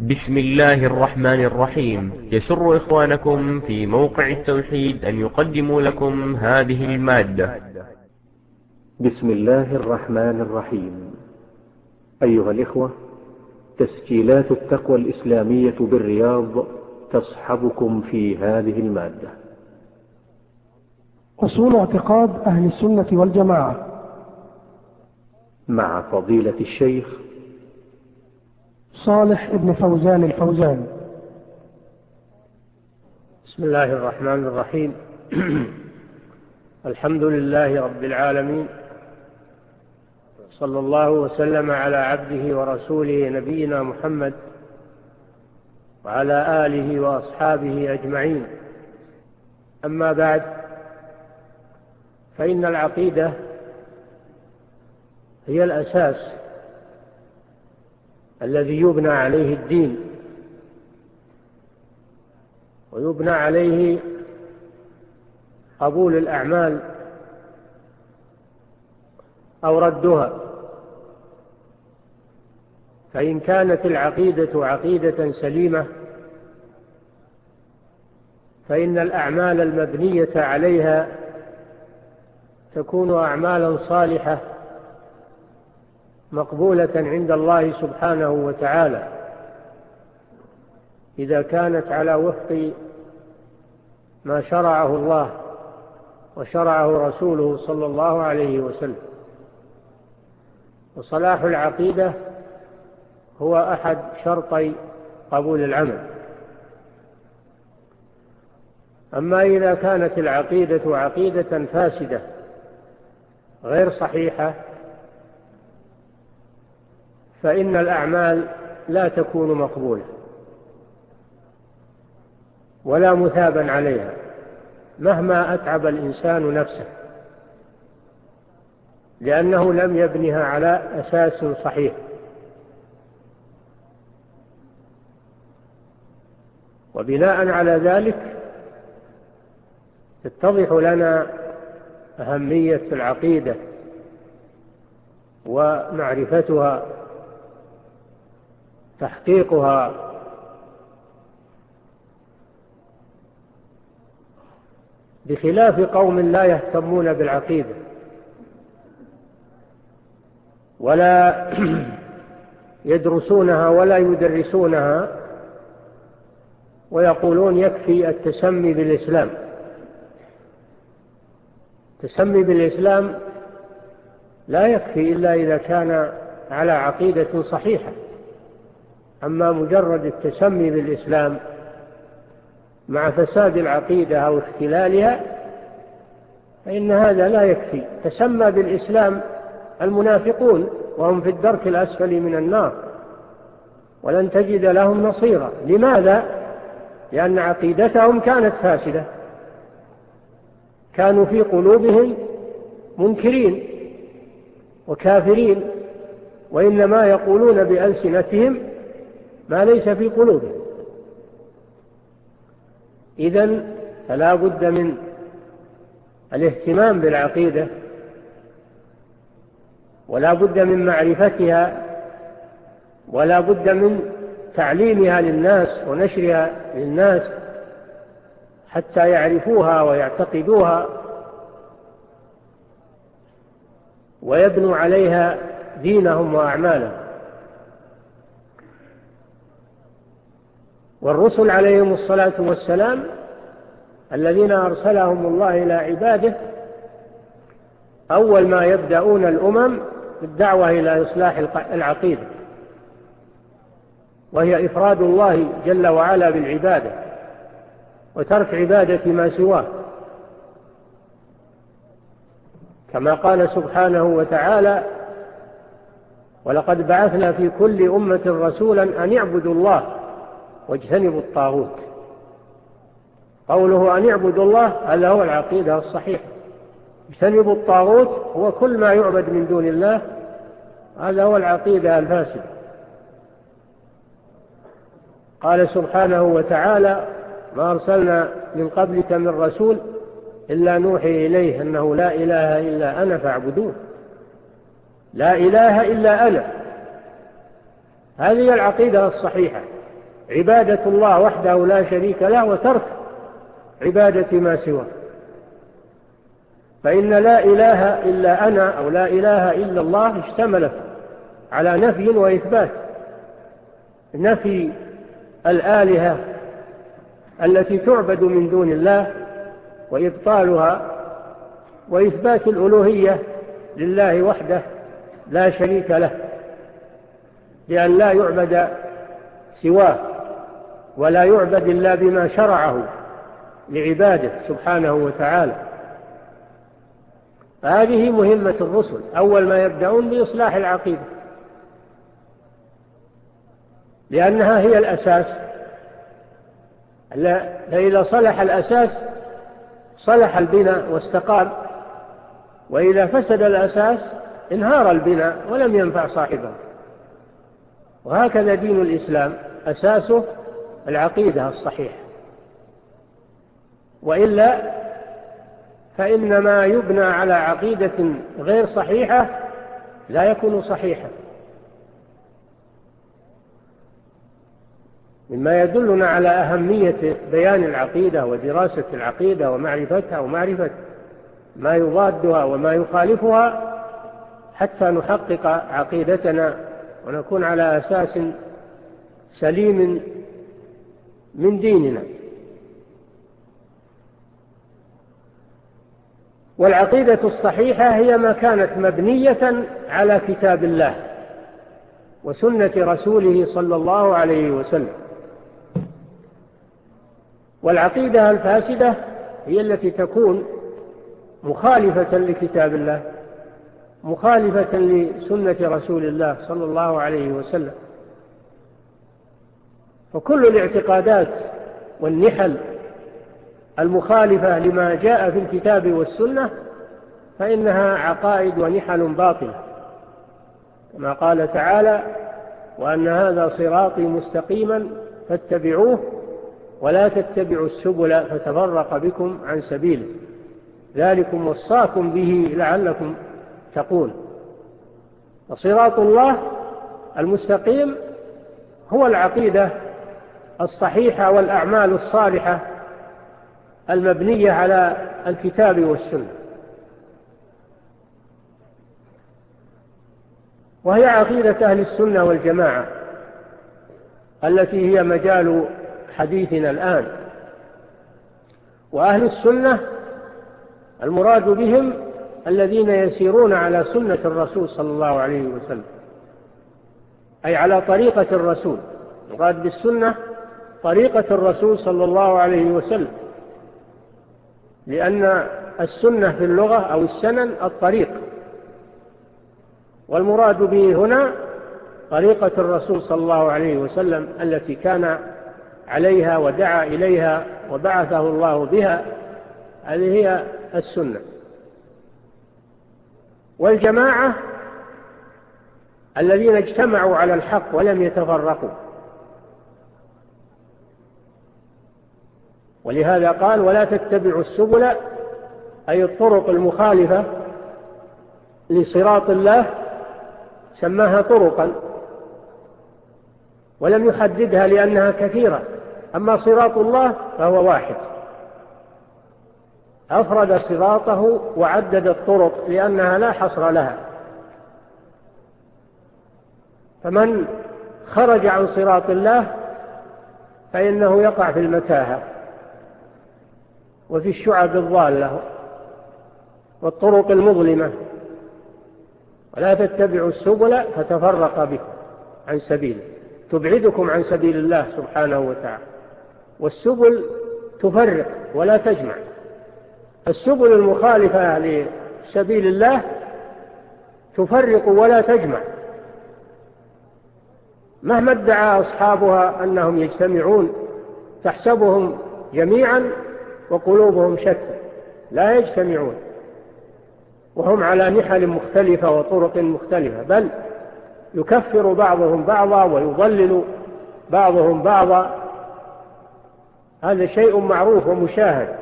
بسم الله الرحمن الرحيم يسر إخوانكم في موقع التوحيد أن يقدموا لكم هذه المادة بسم الله الرحمن الرحيم أيها الإخوة تسجيلات التقوى الإسلامية بالرياض تصحبكم في هذه المادة أصول اعتقاد أهل السنة والجماعة مع فضيلة الشيخ صالح ابن فوزان الفوزان. بسم الله الرحمن الرحيم. الحمد لله رب العالمين. صلى الله وسلم على عبده ورسوله نبينا محمد وعلى آله وأصحابه أجمعين. أما بعد فإن العقيدة هي الأساس الذي يبنى عليه الدين. ويبنى عليه قبول الأعمال أو ردها. فإن كانت العقيدة عقيدة سليمة فإن الأعمال المبنية عليها تكون أعمالا صالحة مقبولة عند الله سبحانه وتعالى. إذا كانت على وفق ما شرعه الله وشرعه رسوله صلى الله عليه وسلم. وصلاح العقيدة هو أحد شرطي قبول العمل. أما إذا كانت العقيدة عقيدة فاسدة غير صحيحة فإن الأعمال لا تكون مقبولة ولا مثابا عليها مهما أتعب الإنسان نفسه لأنه لم يبنها على أساس صحيح. وبناء على ذلك تتضح لنا أهمية العقيدة ومعرفتها تحقيقها بخلاف قوم لا يهتمون بالعقيدة. ولا يدرسونها ولا يدرسونها ويقولون يكفي التسمي بالإسلام. التسمي بالإسلام لا يكفي إلا إذا كان على عقيدة صحيحة. أما مجرد التسمي بالإسلام مع فساد العقيدة أو اختلالها فإن هذا لا يكفي. تسمى بالإسلام المنافقون وهم في الدرك الأسفل من النار ولن تجد لهم نصيرا. لماذا؟ لأن عقيدتهم كانت فاسدة. كانوا في قلوبهم منكرين وكافرين وإنما يقولون بألسنتهم ما ليس في قلوبهم إذن فلا بد من الاهتمام بالعقيدة ولا بد من معرفتها ولا بد من تعليمها للناس ونشرها للناس حتى يعرفوها ويعتقدوها ويبنوا عليها دينهم وأعمالهم. والرسل عليهم الصلاة والسلام الذين أرسلهم الله إلى عباده أول ما يبدأون الأمم بالدعوة إلى إصلاح العقيدة وهي إفراد الله جل وعلا بالعبادة وترك عبادة ما سواه. كما قال سبحانه وتعالى ولقد بعثنا في كل أمة رسولا أن يعبدوا الله واجتنبوا الطاغوت. قوله أن يعبدوا الله هذا هو العقيدة الصحيحة. اجتنبوا الطاغوت هو كل ما يعبد من دون الله هذا هو العقيدة الفاسدة. قال سبحانه وتعالى ما أرسلنا من قبلك من رسول إلا نوحي إليه أنه لا إله إلا أنا فاعبدوه. لا إله إلا أنا. هذه العقيدة الصحيحة. عبادة الله وحده لا شريك له وترك عبادة ما سواه. فإن لا إله إلا أنا أو لا إله إلا الله اشتملت على نفي وإثبات. نفي الآلهة التي تعبد من دون الله وإبطالها وإثبات الألوهية لله وحده لا شريك له لأن لا يعبد سواه. ولا يعبد إلا بما شرعه لعباده سبحانه وتعالى. هذه مهمة الرسل. أول ما يبدأون بإصلاح العقيدة. لأنها هي الأساس. فإذا صلح الأساس صلح البناء واستقام. وإذا فسد الأساس انهار البناء ولم ينفع صاحبه. وهكذا دين الإسلام. أساسه العقيدة الصحيحة. وإلا فإن ما يبنى على عقيدة غير صحيحة لا يكون صحيحا. مما يدلنا على أهمية بيان العقيدة ودراسة العقيدة ومعرفتها ومعرفة ما يضادها وما يخالفها حتى نحقق عقيدتنا ونكون على أساس سليم من ديننا. والعقيدة الصحيحة هي ما كانت مبنية على كتاب الله وسنة رسوله صلى الله عليه وسلم. والعقيدة الفاسدة هي التي تكون مخالفة لكتاب الله مخالفة لسنة رسول الله صلى الله عليه وسلم. فكل الاعتقادات والنحل المخالفة لما جاء في الكتاب والسنة فإنها عقائد ونحل باطلة. كما قال تعالى وأن هذا صراطي مستقيما فاتبعوه ولا تتبعوا السبل فتفرق بكم عن سبيله. ذلكم وصاكم به لعلكم تقول. وصراط الله المستقيم هو العقيدة الصحيحة والأعمال الصالحة المبنية على الكتاب والسنة. وهي عقيدة أهل السنة والجماعة التي هي مجال حديثنا الآن. وأهل السنة المراد بهم الذين يسيرون على سنة الرسول صلى الله عليه وسلم. أي على طريقة الرسول. مراد بالسنة طريقة الرسول صلى الله عليه وسلم لأن السنة في اللغة أو السنن الطريق. والمراد به هنا طريقة الرسول صلى الله عليه وسلم التي كان عليها ودعا إليها وبعثه الله بها هذه هي السنة. والجماعة الذين اجتمعوا على الحق ولم يتفرقوا. ولهذا قال ولا تتبعوا السبل أي الطرق المخالفة لصراط الله سماها طرقا ولم يحددها لأنها كثيرة. أما صراط الله فهو واحد. أفرد صراطه وعدد الطرق لأنها لا حصر لها. فمن خرج عن صراط الله فإنه يقع في المتاهة. وفي الشعب الضالة والطرق المظلمة. ولا تتبعوا السبل فتفرق بكم عن سبيله. تبعدكم عن سبيل الله سبحانه وتعالى. والسبل تفرق ولا تجمع. السبل المخالفة لسبيل الله تفرق ولا تجمع. مهما ادعى أصحابها أنهم يجتمعون تحسبهم جميعا وقلوبهم شتى لا يجتمعون وهم على نحل مختلفة وطرق مختلفة بل يكفر بعضهم بعضا ويضلل بعضهم بعضا. هذا شيء معروف ومشاهد.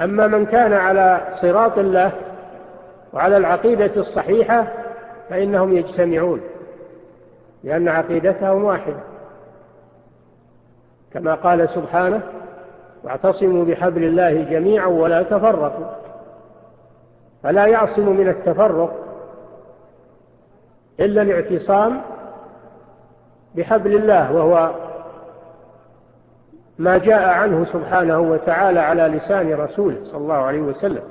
أما من كان على صراط الله وعلى العقيدة الصحيحة فإنهم يجتمعون لأن عقيدتهم واحدة. كما قال سبحانه واعتصموا بحبل الله جميعا ولا تفرقوا. فلا يعصم من التفرق إلا الاعتصام بحبل الله وهو ما جاء عنه سبحانه وتعالى على لسان رسوله صلى الله عليه وسلم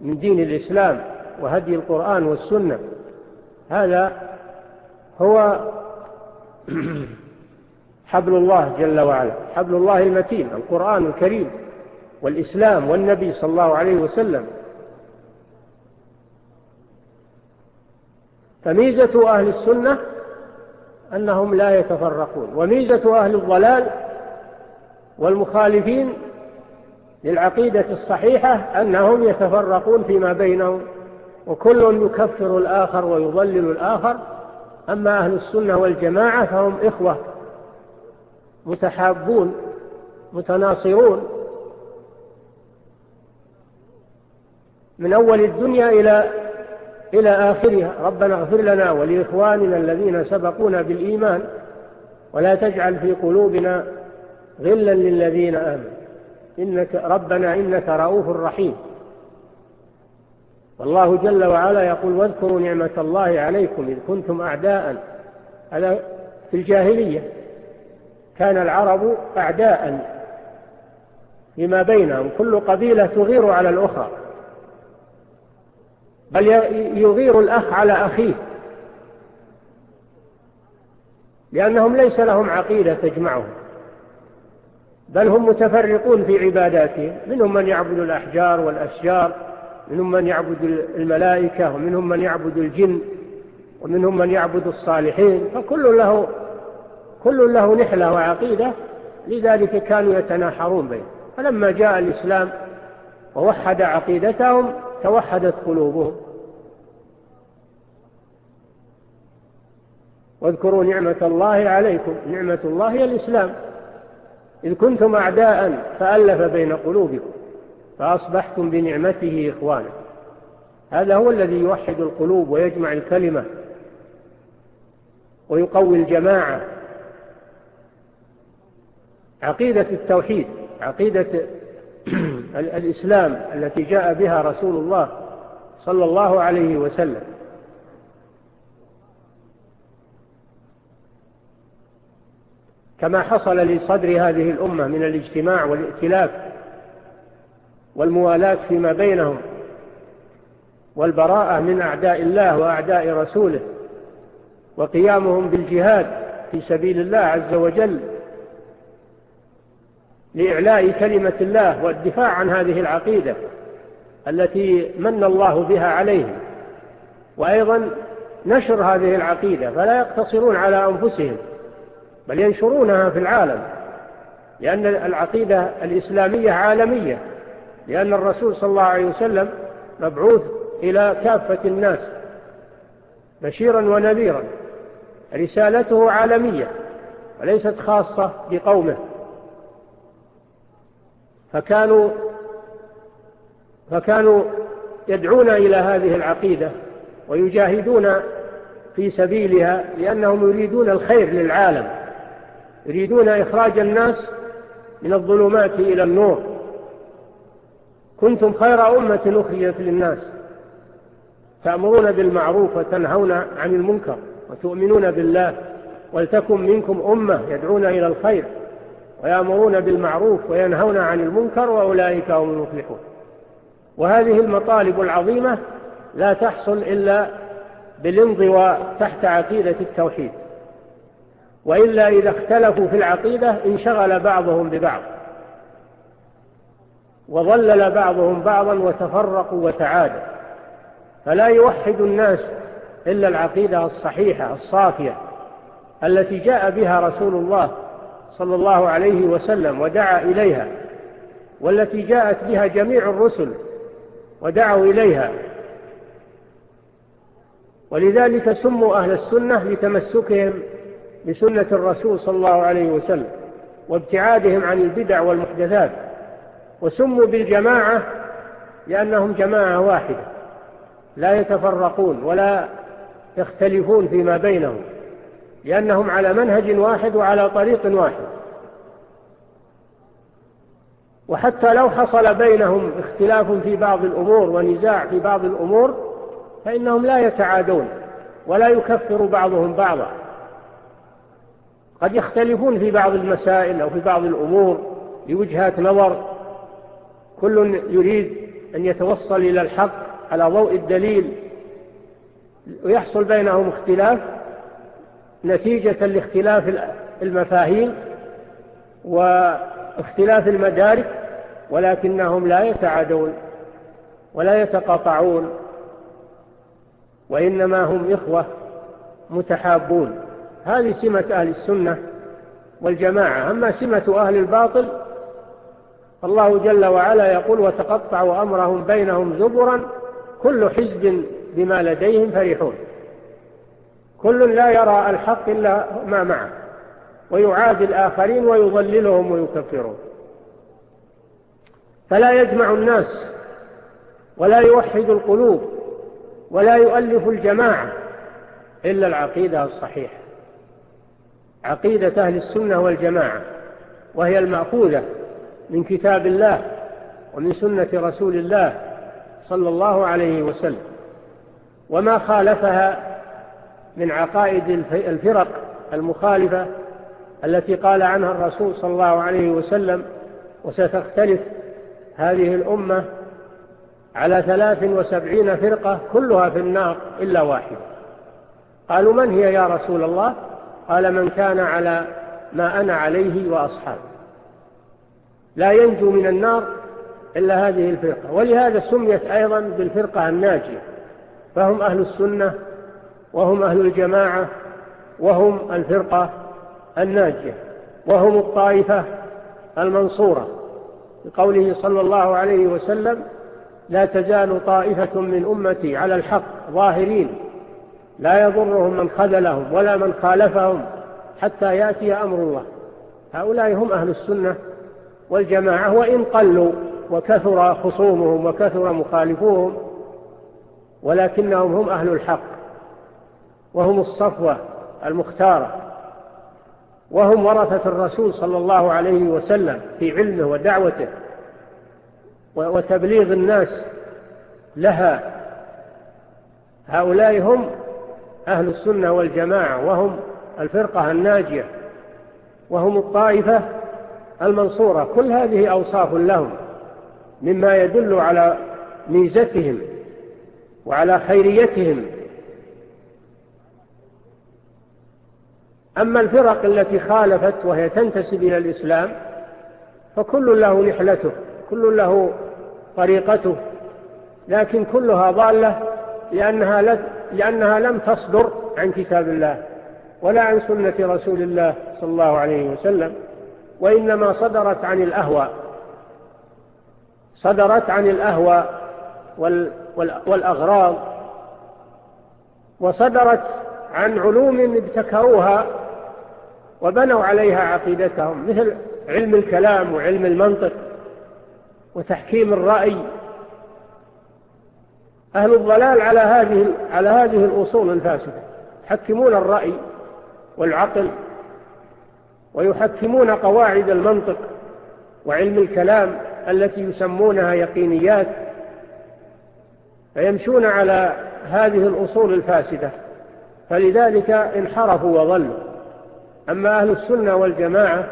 من دين الإسلام وهدي القرآن والسنة. هذا هو حبل الله جل وعلا. حبل الله المتين القرآن الكريم والإسلام والنبي صلى الله عليه وسلم. فميزة أهل السنة أنهم لا يتفرقون. وميزة أهل الضلال والمخالفين للعقيدة الصحيحة أنهم يتفرقون فيما بينهم. وكل يكفر الآخر ويضلل الآخر. أما أهل السنة والجماعة فهم إخوة. متحابون متناصرون. من أول الدنيا إلى, إلى آخرها. ربنا اغفر لنا ولإخواننا الذين سبقونا بالإيمان ولا تجعل في قلوبنا غلا للذين آمنوا. إنك ربنا إنك رؤوف رحيم. والله جل وعلا يقول واذكروا نعمة الله عليكم إذ كنتم أعداء. في الجاهلية. كان العرب أعداء لما بينهم. كل قبيلة تغير على الأخرى بل يغير الأخ على أخيه لأنهم ليس لهم عقيدة تجمعهم بل هم متفرقون في عباداتهم. منهم من يعبد الأحجار والأشجار منهم من يعبد الملائكة ومنهم من يعبد الجن ومنهم من يعبد الصالحين فكل له كل له نحلة وعقيدة لذلك كانوا يتناحرون بينهم فلما جاء الإسلام ووحد عقيدتهم توحدت قلوبهم. واذكروا نعمة الله عليكم. نعمة الله هي الإسلام. إذ كنتم أعداء فألف بين قلوبكم فأصبحتم بنعمته إخوانا. هذا هو الذي يوحد القلوب ويجمع الكلمة ويقوي الجماعة. عقيدة التوحيد عقيدة الإسلام التي جاء بها رسول الله صلى الله عليه وسلم. كما حصل لصدر هذه الأمة من الاجتماع والائتلاف والموالاة فيما بينهم والبراءة من أعداء الله وأعداء رسوله وقيامهم بالجهاد في سبيل الله عز وجل لإعلاء كلمة الله والدفاع عن هذه العقيدة التي من الله بها عليهم. وأيضا نشر هذه العقيدة فلا يقتصرون على أنفسهم بل ينشرونها في العالم لأن العقيدة الإسلامية عالمية لأن الرسول صلى الله عليه وسلم مبعوث إلى كافة الناس بشيرا ونذيرا رسالته عالمية وليست خاصة بقومه. فكانوا فكانوا يدعون إلى هذه العقيدة ويجاهدون في سبيلها لأنهم يريدون الخير للعالم يريدون إخراج الناس من الظلمات إلى النور. كنتم خير أمة أخرجت للناس تأمرون بالمعروف وتنهون عن المنكر وتؤمنون بالله ولتكن منكم أمة يدعون إلى الخير. ويأمرون بالمعروف وينهون عن المنكر وأولئك هم المفلحون. وهذه المطالب العظيمة لا تحصل إلا بالانضواء تحت عقيدة التوحيد. وإلا إذا اختلفوا في العقيدة انشغل بعضهم ببعض. وضلل بعضهم بعضا وتفرقوا وتعادوا. فلا يوحد الناس إلا العقيدة الصحيحة الصافية التي جاء بها رسول الله صلى الله عليه وسلم ودعا إليها والتي جاءت بها جميع الرسل ودعوا إليها. ولذلك سموا أهل السنة لتمسكهم بسنة الرسول صلى الله عليه وسلم وابتعادهم عن البدع والمحدثات وسموا بالجماعة لأنهم جماعة واحدة لا يتفرقون ولا يختلفون فيما بينهم. لأنهم على منهج واحد وعلى طريق واحد. وحتى لو حصل بينهم اختلاف في بعض الأمور ونزاع في بعض الأمور فإنهم لا يتعادون ولا يكفر بعضهم بعضا. قد يختلفون في بعض المسائل أو في بعض الأمور لوجهات نظر. كل يريد أن يتوصل إلى الحق على ضوء الدليل ويحصل بينهم اختلاف. نتيجة لاختلاف المفاهيم واختلاف المدارك ولكنهم لا يتعادون ولا يتقاطعون وإنما هم إخوة متحابون. هذه سمة أهل السنة والجماعة. أما سمة أهل الباطل الله جل وعلا يقول وتقطعوا أمرهم بينهم زبرا كل حزب بما لديهم فرحون. كل لا يرى الحق إلا ما معه. ويعادي الآخرين ويضللهم ويكفرهم. فلا يجمع الناس ولا يوحد القلوب ولا يؤلف الجماعة إلا العقيدة الصحيحة. عقيدة أهل السنة والجماعة وهي المأخوذة من كتاب الله ومن سنة رسول الله صلى الله عليه وسلم. وما خالفها من عقائد الفرق المخالفة التي قال عنها الرسول صلى الله عليه وسلم وستختلف هذه الأمة على ثلاث وسبعين فرقة كلها في النار إلا واحدة. قالوا من هي يا رسول الله؟ قال من كان على ما أنا عليه وأصحاب لا ينجو من النار إلا هذه الفرقة. ولهذا سميت أيضا بالفرقة الناجية. فهم أهل السنة وهم أهل الجماعة وهم الفرقة الناجية وهم الطائفة المنصورة. بقوله صلى الله عليه وسلم لا تزال طائفة من أمتي على الحق ظاهرين لا يضرهم من خذلهم ولا من خالفهم حتى يأتي أمر الله. هؤلاء هم أهل السنة والجماعة وإن قلوا وكثر خصومهم وكثر مخالفوهم ولكنهم هم أهل الحق. وهم الصفوة المختارة. وهم ورثة الرسول صلى الله عليه وسلم في علمه ودعوته. وتبليغ الناس لها. هؤلاء هم أهل السنة والجماعة وهم الفرقة الناجية وهم الطائفة المنصورة. كل هذه أوصاف لهم مما يدل على ميزتهم وعلى خيريتهم. أما الفرق التي خالفت وهي تنتسب إلى الإسلام فكل له نحلته كل له طريقته لكن كلها ضالة لأنها, لأنها لم تصدر عن كتاب الله ولا عن سنة رسول الله صلى الله عليه وسلم وإنما صدرت عن الأهوى. صدرت عن الأهوى والأغراض وصدرت عن علوم ابتكروها وبنوا عليها عقيدتهم مثل علم الكلام وعلم المنطق وتحكيم الرأي. أهل الضلال على هذه, على هذه الأصول الفاسدة يحكمون الرأي والعقل ويحكمون قواعد المنطق وعلم الكلام التي يسمونها يقينيات فيمشون على هذه الأصول الفاسدة. فلذلك انحرفوا وظلوا أما أهل السنة والجماعة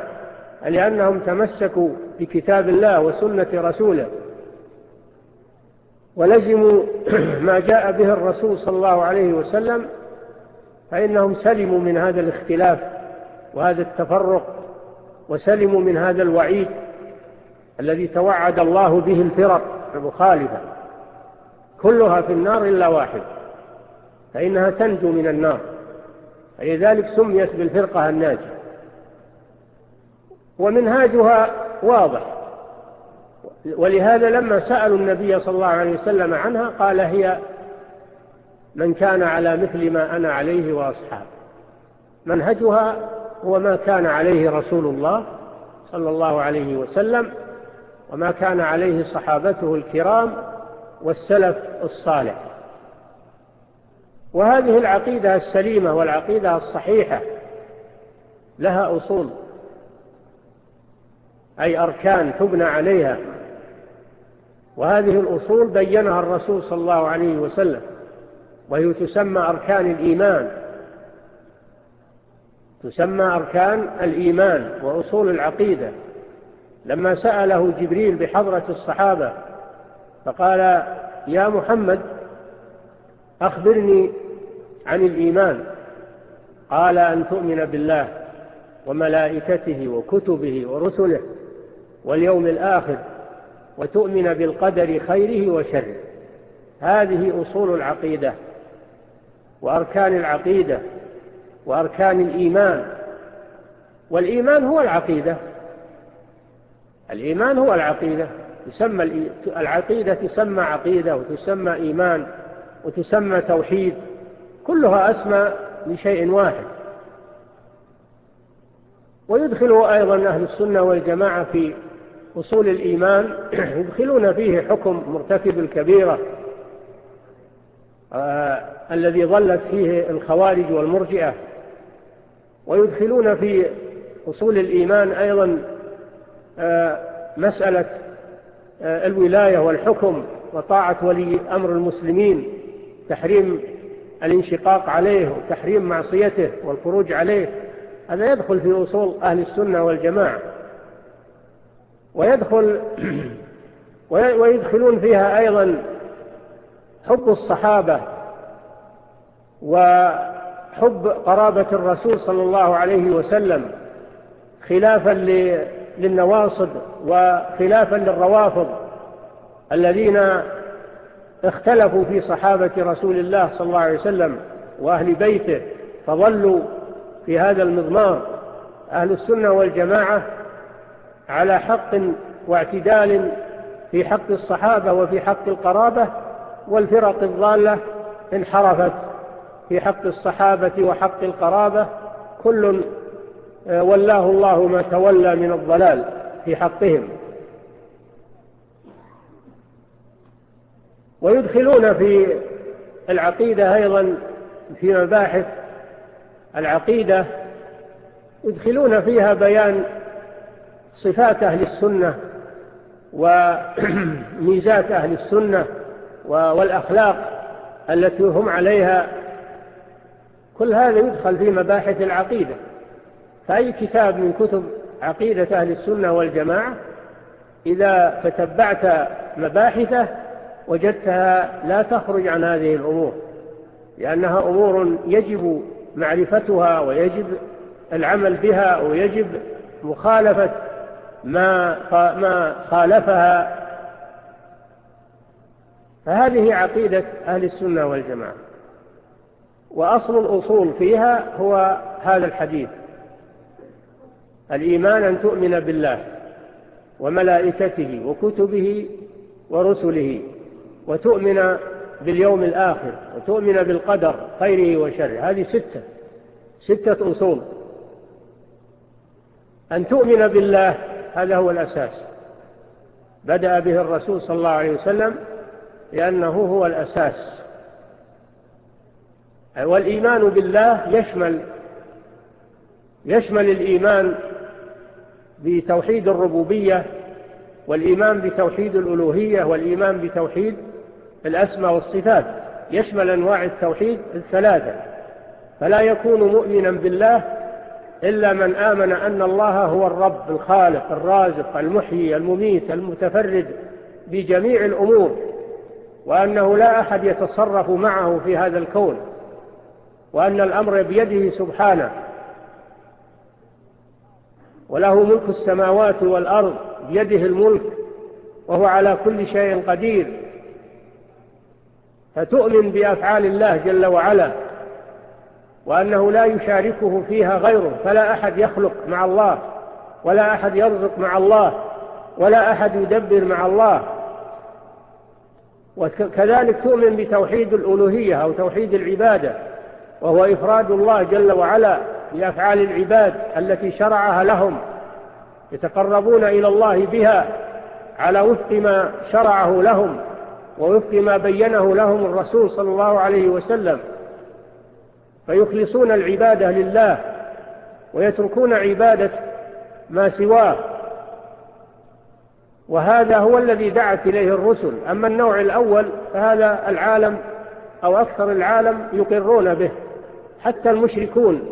لأنهم تمسكوا بكتاب الله وسنة رسوله ولزموا ما جاء به الرسول صلى الله عليه وسلم فإنهم سلموا من هذا الاختلاف وهذا التفرق وسلموا من هذا الوعيد الذي توعد الله به الفرق المخالفة كلها في النار إلا واحد فإنها تنجو من النار. لذلك سميت بالفرقة الناجية. ومنهاجها واضح. ولهذا لما سألوا النبي صلى الله عليه وسلم عنها قال هي من كان على مثل ما أنا عليه وأصحاب منهجها هو ما كان عليه رسول الله صلى الله عليه وسلم وما كان عليه صحابته الكرام والسلف الصالح. وهذه العقيدة السليمة والعقيدة الصحيحة لها أصول أي أركان تبنى عليها. وهذه الأصول بينها الرسول صلى الله عليه وسلم وهي تسمى أركان الإيمان. تسمى أركان الإيمان وأصول العقيدة. لما سأله جبريل بحضرة الصحابة فقال يا محمد أخبرني عن الإيمان. قال أن تؤمن بالله وملائكته وكتبه ورسله واليوم الآخر وتؤمن بالقدر خيره وشره. هذه أصول العقيدة وأركان العقيدة وأركان الإيمان. والإيمان هو العقيدة. الإيمان هو العقيدة. تسمى العقيدة تسمى عقيدة وتسمى إيمان. وتسمى توحيد كلها أسمى لشيء واحد. ويدخل أيضا أهل السنة والجماعة في أصول الإيمان يدخلون فيه حكم مرتكب الكبيرة آه، الذي ظلت فيه الخوارج والمرجئة. ويدخلون في أصول الإيمان أيضا آه، مسألة آه، الولاية والحكم وطاعة ولي أمر المسلمين. تحريم الانشقاق عليه وتحريم معصيته والخروج عليه هذا يدخل في أصول أهل السنة والجماعة. ويدخل ويدخلون فيها أيضا حب الصحابة وحب قرابة الرسول صلى الله عليه وسلم خلافا للنواصب وخلافا للروافض الذين اختلفوا في صحابة رسول الله صلى الله عليه وسلم وأهل بيته فظلوا في هذا المضمار. أهل السنة والجماعة على حق واعتدال في حق الصحابة وفي حق القرابة والفرق الضالة انحرفت في حق الصحابة وحق القرابة. كل آه، ولاه الله ما تولى من الضلال في حقهم. ويدخلون في العقيدة أيضا في مباحث العقيدة يدخلون فيها بيان صفات أهل السنة وميزات أهل السنة والأخلاق التي هم عليها. كل هذا يدخل في مباحث العقيدة. فأي كتاب من كتب عقيدة أهل السنة والجماعة إذا تتبعت مباحثه وجدتها لا تخرج عن هذه الأمور لأنها أمور يجب معرفتها ويجب العمل بها ويجب مخالفة ما ما خالفها. فهذه عقيدة أهل السنة والجماعة. وأصل الأصول فيها هو هذا الحديث. الإيمان أن تؤمن بالله وملائكته وكتبه ورسله. وتؤمن باليوم الآخر وتؤمن بالقدر خيره وشره. هذه ستة ستة أصول. أن تؤمن بالله هذا هو الأساس. بدأ به الرسول صلى الله عليه وسلم لأنه هو الأساس. والإيمان بالله يشمل يشمل الإيمان بتوحيد الربوبية والإيمان بتوحيد الألوهية والإيمان بتوحيد الأسماء والصفات يشمل أنواع التوحيد الثلاثة. فلا يكون مؤمنا بالله إلا من آمن أن الله هو الرب الخالق الرازق المحيي المميت المتفرد بجميع الأمور وأنه لا أحد يتصرف معه في هذا الكون وأن الأمر بيده سبحانه. وله ملك السماوات والأرض بيده الملك وهو على كل شيء قدير. فتؤمن بأفعال الله جل وعلا وأنه لا يشاركه فيها غيره فلا أحد يخلق مع الله ولا أحد يرزق مع الله ولا أحد يدبر مع الله. وكذلك تؤمن بتوحيد الألوهية أو توحيد العبادة وهو إفراد الله جل وعلا بأفعال العباد التي شرعها لهم يتقربون إلى الله بها على وفق ما شرعه لهم. ووفق ما بينه لهم الرسول صلى الله عليه وسلم. فيخلصون العبادة لله ويتركون عبادة ما سواه. وهذا هو الذي دعت إليه الرسل. أما النوع الأول فهذا العالم أو أكثر العالم يقرون به. حتى المشركون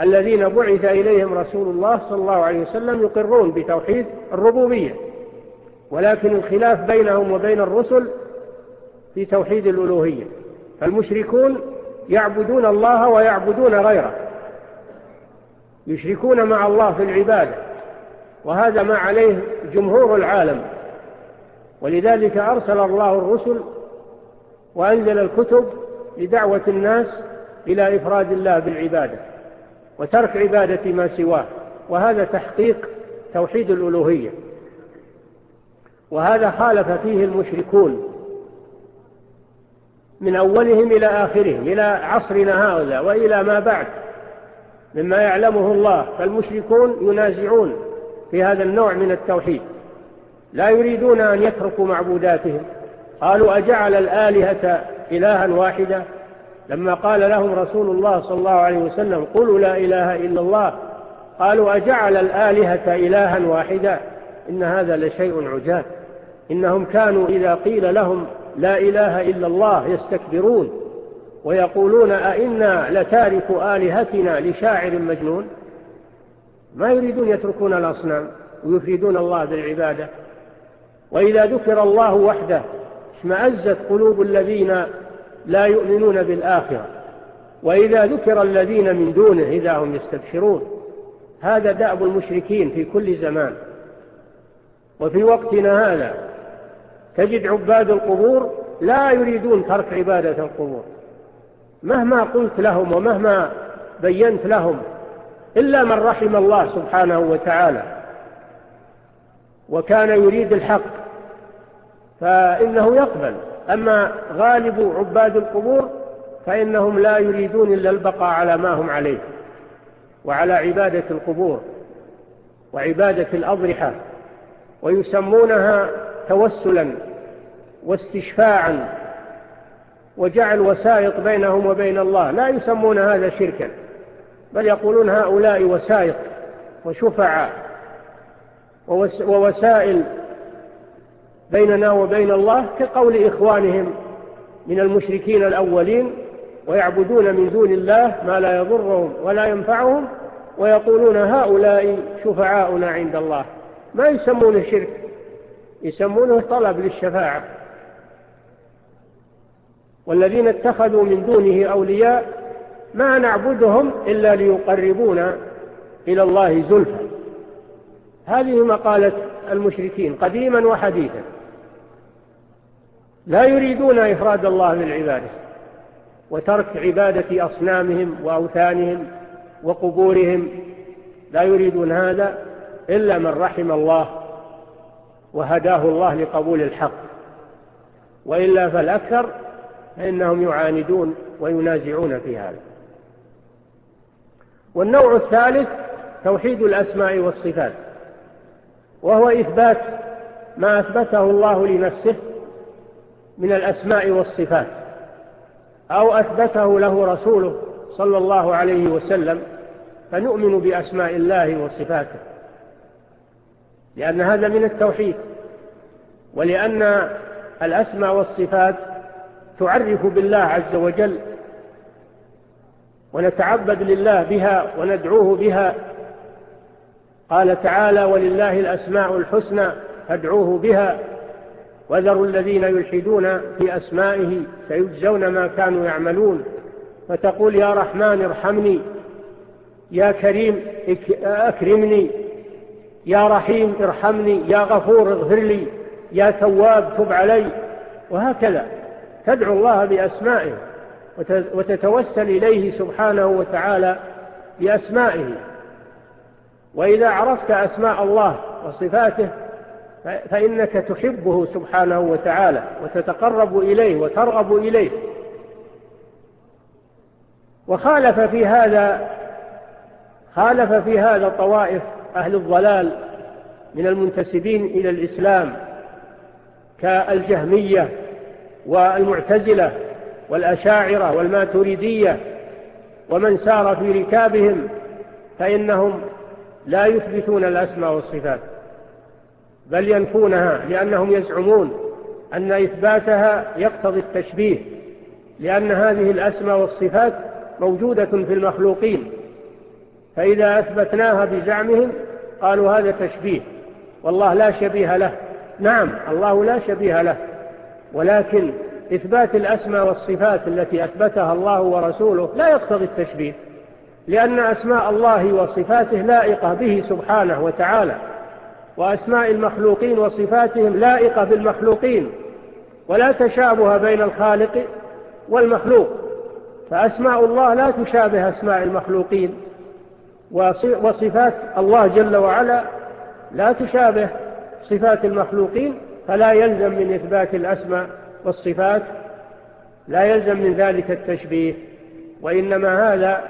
الذين بعث إليهم رسول الله صلى الله عليه وسلم يقرون بتوحيد الربوبية. ولكن الخلاف بينهم وبين الرسل في توحيد الألوهية. فالمشركون يعبدون الله ويعبدون غيره. يشركون مع الله في العبادة. وهذا ما عليه جمهور العالم. ولذلك أرسل الله الرسل وأنزل الكتب لدعوة الناس إلى إفراد الله بالعبادة وترك عبادة ما سواه. وهذا تحقيق توحيد الألوهية. وهذا خالف فيه المشركون. من أولهم إلى آخرهم إلى عصرنا هذا وإلى ما بعد. مما يعلمه الله فالمشركون ينازعون في هذا النوع من التوحيد. لا يريدون أن يتركوا معبوداتهم. قالوا أجعل الآلهة إلها واحدة؟ لما قال لهم رسول الله صلى الله عليه وسلم قلوا لا إله إلا الله. قالوا أجعل الآلهة إلها واحدة؟ إن هذا لشيء عجاب. إنهم كانوا إذا قيل لهم لا إله إلا الله يستكبرون ويقولون أئنا لتارف آلهتنا لشاعر مجنون؟ ما يريدون يتركون الأصنام ويفيدون الله بالعبادة. وإذا ذكر الله وحده اشمأزت قلوب الذين لا يؤمنون بالآخرة. وإذا ذكر الذين من دونه إذا هم يستبشرون. هذا دأب المشركين في كل زمان. وفي وقتنا هذا تجد عباد القبور لا يريدون ترك عبادة القبور. مهما قلت لهم ومهما بينت لهم إلا من رحم الله سبحانه وتعالى وكان يريد الحق فإنه يقبل. أما غالب عباد القبور فإنهم لا يريدون إلا البقاء على ما هم عليه وعلى عبادة القبور وعبادة الأضرحة ويسمونها توسلا واستشفاعا وجعل وسائط بينهم وبين الله. لا يسمون هذا شركا بل يقولون هؤلاء وسائط وشفعاء ووسائل بيننا وبين الله كقول إخوانهم من المشركين الأولين ويعبدون من دون الله ما لا يضرهم ولا ينفعهم ويقولون هؤلاء شفعاؤنا عند الله. ما يسمون الشرك. يسمونه طلب للشفاعة. والذين اتخذوا من دونه أولياء ما نعبدهم إلا ليقربونا إلى الله زلفا هذه مقالة المشركين قديما وحديثا. لا يريدون إفراد الله بالعبادة وترك عبادة أصنامهم وأوثانهم وقبورهم. لا يريدون هذا إلا من رحم الله وهداه الله لقبول الحق. وإلا فالأكثر فإنهم يعاندون وينازعون في هذا. والنوع الثالث توحيد الأسماء والصفات وهو إثبات ما أثبته الله لنفسه من الأسماء والصفات أو أثبته له رسوله صلى الله عليه وسلم فنؤمن بأسماء الله وصفاته. لأن هذا من التوحيد ولأن الأسماء والصفات تعرف بالله عز وجل ونتعبد لله بها وندعوه بها. قال تعالى ولله الأسماء الحسنى فادعوه بها وذروا الذين يلحدون في أسمائه فيجزون ما كانوا يعملون. فتقول يا رحمن ارحمني يا كريم أكرمني يا رحيم ارحمني يا غفور اغفر لي يا تواب تب علي. وهكذا تدعو الله بأسمائه وتتوسل إليه سبحانه وتعالى بأسمائه. وإذا عرفت أسماء الله وصفاته فإنك تحبه سبحانه وتعالى وتتقرب إليه وترغب إليه. وخالف في هذا خالف في هذا طوائف أهل الضلال من المنتسبين إلى الإسلام كالجهمية والمعتزلة والأشاعرة والماتريدية ومن سار في ركابهم فإنهم لا يثبتون الأسماء والصفات بل ينفونها لأنهم يزعمون أن إثباتها يقتضي التشبيه لأن هذه الأسماء والصفات موجودة في المخلوقين فإذا أثبتناها بزعمهم قالوا هذا تشبيه. والله لا شبيه له. نعم الله لا شبيه له. ولكن إثبات الأسماء والصفات التي أثبتها الله ورسوله لا يقتضي التشبيه. لأن أسماء الله وصفاته لائقة به سبحانه وتعالى وأسماء المخلوقين وصفاتهم لائقة بالمخلوقين ولا تشابه بين الخالق والمخلوق. فأسماء الله لا تشابه أسماء المخلوقين. وصفات الله جل وعلا لا تشابه صفات المخلوقين فلا يلزم من إثبات الأسماء والصفات لا يلزم من ذلك التشبيه. وإنما هذا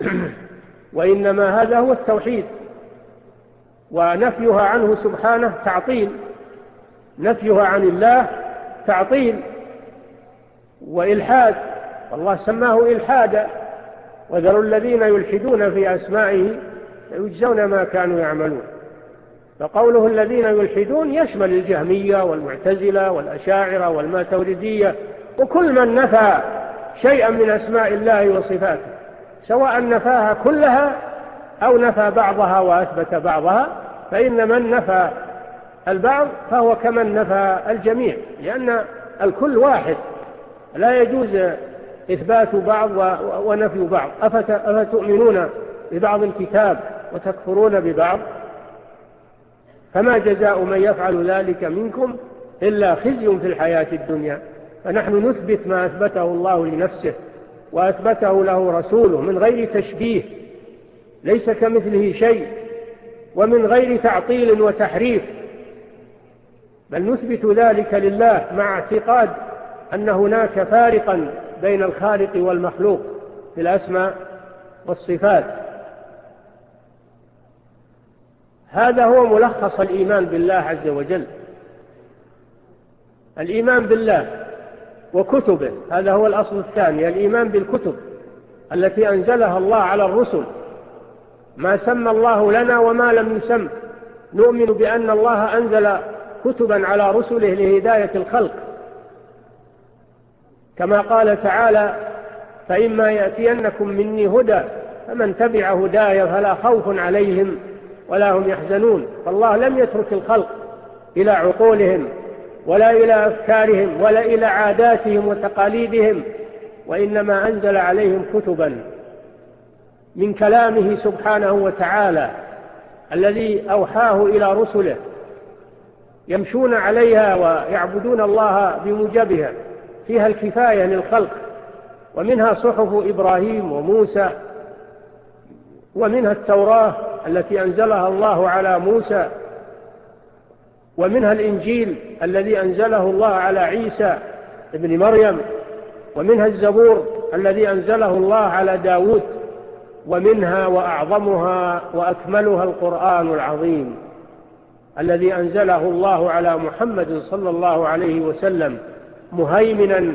وإنما هذا هو التوحيد. ونفيها عنه سبحانه تعطيل. نفيها عن الله تعطيل. وإلحاد والله سماه إلحادا. وذروا الذين يلحدون في أسمائه يجزون ما كانوا يعملون. فقوله الذين يلحدون يشمل الجهمية والمعتزلة والأشاعرة والماتوردية وكل من نفى شيئا من أسماء الله وصفاته سواء نفاها كلها أو نفى بعضها وأثبت بعضها فإن من نفى البعض فهو كمن نفى الجميع لأن الكل واحد لا يجوز إثبات بعض ونفي بعض. أفتؤمنون ببعض الكتاب وتكفرون ببعض؟ فما جزاء من يفعل ذلك منكم إلا خزي في الحياة الدنيا. فنحن نثبت ما أثبته الله لنفسه وأثبته له رسوله من غير تشبيه. ليس كمثله شيء ومن غير تعطيل وتحريف. بل نثبت ذلك لله مع اعتقاد أن هناك فارقا بين الخالق والمخلوق في الأسماء والصفات. هذا هو ملخص الإيمان بالله عز وجل. الإيمان بالله وكتبه هذا هو الأصل الثاني الإيمان بالكتب التي أنزلها الله على الرسل. ما سمى الله لنا وما لم يسم. نؤمن بأن الله أنزل كتبا على رسله لهداية الخلق. كما قال تعالى فإما يأتينكم مني هدى فمن تبع هداي فلا خوف عليهم ولا هم يحزنون. فالله لم يترك الخلق إلى عقولهم ولا إلى أفكارهم ولا إلى عاداتهم وتقاليدهم وإنما أنزل عليهم كتبا من كلامه سبحانه وتعالى الذي أوحاه إلى رسله يمشون عليها ويعبدون الله بموجبها. فيها الكفاية للخلق ومنها صحف إبراهيم وموسى ومنها التوراة التي أنزلها الله على موسى ومنها الإنجيل الذي أنزله الله على عيسى ابن مريم ومنها الزبور الذي أنزله الله على داود ومنها وأعظمها وأكملها القرآن العظيم الذي أنزله الله على محمد صلى الله عليه وسلم. مهيمنا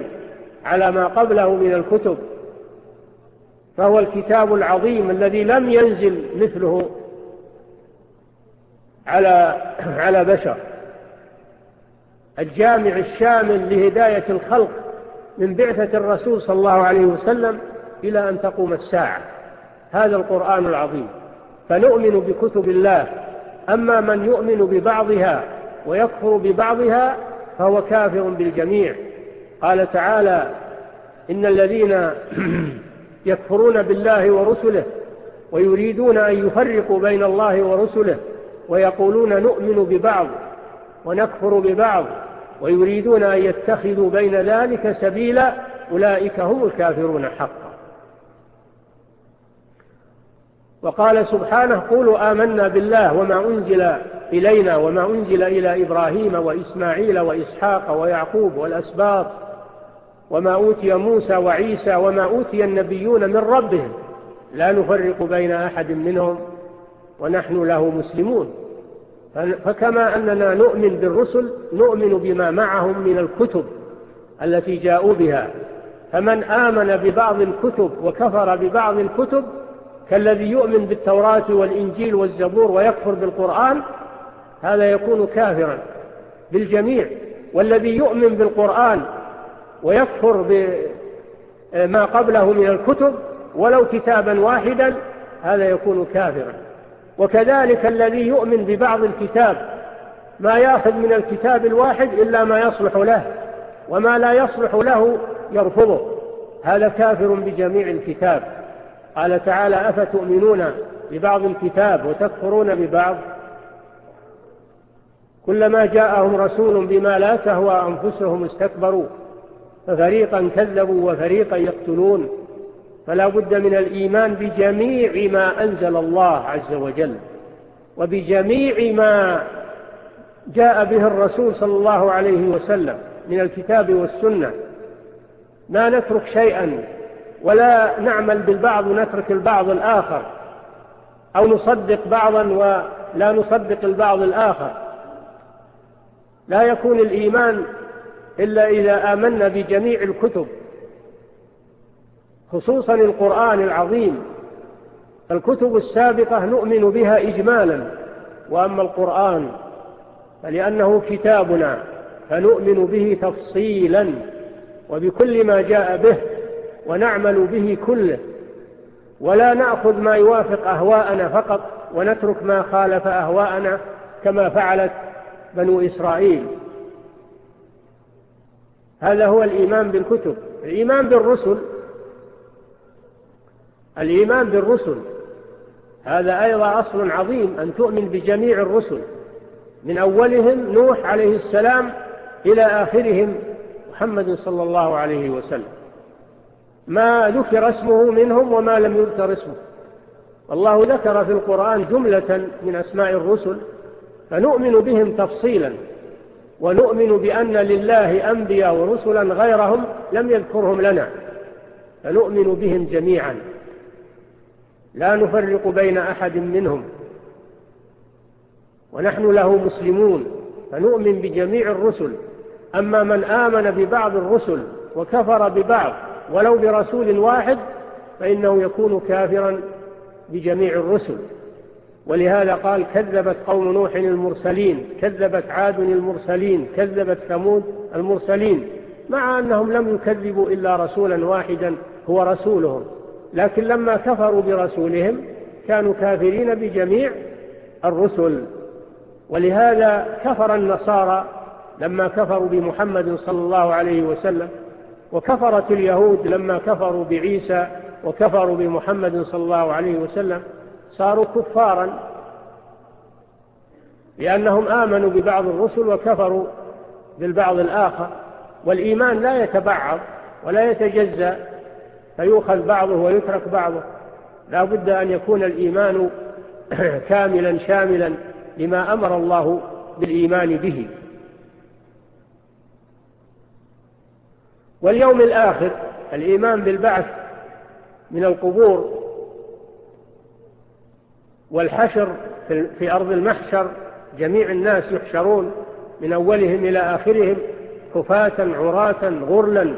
على ما قبله من الكتب فهو الكتاب العظيم الذي لم ينزل مثله على على بشر. الجامع الشامل لهداية الخلق من بعثة الرسول صلى الله عليه وسلم إلى أن تقوم الساعة. هذا القرآن العظيم. فنؤمن بكتب الله أما من يؤمن ببعضها ويكفر ببعضها فهو كافر بالجميع. قال تعالى إن الذين يكفرون بالله ورسله ويريدون أن يفرقوا بين الله ورسله ويقولون نؤمن ببعض ونكفر ببعض ويريدون أن يتخذوا بين ذلك سبيلا أولئك هم الكافرون حقا. وقال سبحانه قولوا آمنا بالله وما أنزل إلينا وما أنزل إلى إبراهيم وإسماعيل وإسحاق ويعقوب والأسباط وما أوتي موسى وعيسى وما أوتي النبيون من ربهم. لا نفرق بين أحد منهم ونحن له مسلمون. فكما أننا نؤمن بالرسل نؤمن بما معهم من الكتب التي جاءوا بها. فمن آمن ببعض الكتب وكفر ببعض الكتب كالذي يؤمن بالتوراة والإنجيل والزبور ويكفر بالقرآن هذا يكون كافرا بالجميع. والذي يؤمن بالقرآن ويكفر بما آه، قبله من الكتب ولو كتابا واحدا هذا يكون كافرا. وكذلك الذي يؤمن ببعض الكتاب ما يأخذ من الكتاب الواحد إلا ما يصلح له وما لا يصلح له يرفضه. هذا كافر بجميع الكتاب. قال تعالى أفتؤمنون ببعض الكتاب وتكفرون ببعض؟ كلما جاءهم رسول بما لا تهوى أنفسهم استكبروا. ففريقا كذبوا وفريقا يقتلون. فلا بد من الإيمان بجميع ما أنزل الله عز وجل وبجميع ما جاء به الرسول صلى الله عليه وسلم من الكتاب والسنة. ما نترك شيئا ولا نعمل بالبعض ونترك البعض الآخر أو نصدق بعضا ولا نصدق البعض الآخر. لا يكون الإيمان إلا إذا آمنا بجميع الكتب خصوصا القرآن العظيم. الكتب السابقة نؤمن بها إجمالا وأما القرآن فلأنه كتابنا فنؤمن به تفصيلا وبكل ما جاء به ونعمل به كله. ولا نأخذ ما يوافق أهواءنا فقط ونترك ما خالف أهواءنا كما فعلت بنو إسرائيل. هذا هو الإيمان بالكتب. الإيمان بالرسل. الإيمان بالرسل. هذا أيضا أصل عظيم أن تؤمن بجميع الرسل. من أولهم نوح عليه السلام إلى آخرهم محمد صلى الله عليه وسلم. ما ذكر اسمه منهم وما لم يذكر اسمه. الله ذكر في القرآن جملة من أسماء الرسل فنؤمن بهم تفصيلا. ونؤمن بأن لله أنبياء ورسلا غيرهم لم يذكرهم لنا فنؤمن بهم جميعا. لا نفرق بين أحد منهم. ونحن له مسلمون. فنؤمن بجميع الرسل. أما من آمن ببعض الرسل وكفر ببعض ولو برسول واحد فإنه يكون كافرا بجميع الرسل. ولهذا قال كذبت قوم نوح المرسلين كذبت عاد المرسلين كذبت ثمود المرسلين مع أنهم لم يكذبوا إلا رسولا واحدا هو رسولهم. لكن لما كفروا برسولهم كانوا كافرين بجميع الرسل. ولهذا كفر النصارى لما كفروا بمحمد صلى الله عليه وسلم وكفرت اليهود لما كفروا بعيسى وكفروا بمحمد صلى الله عليه وسلم. صاروا كفارا لأنهم آمنوا ببعض الرسل وكفروا بالبعض الآخر والإيمان لا يتبعض ولا يتجزأ فيؤخذ بعضه ويترك بعضه. لا بد أن يكون الإيمان كاملا شاملا لما أمر الله بالإيمان به. واليوم الآخر الإيمان بالبعث من القبور والحشر في أرض المحشر جميع الناس يحشرون من أولهم إلى آخرهم حفاة عراة غرلا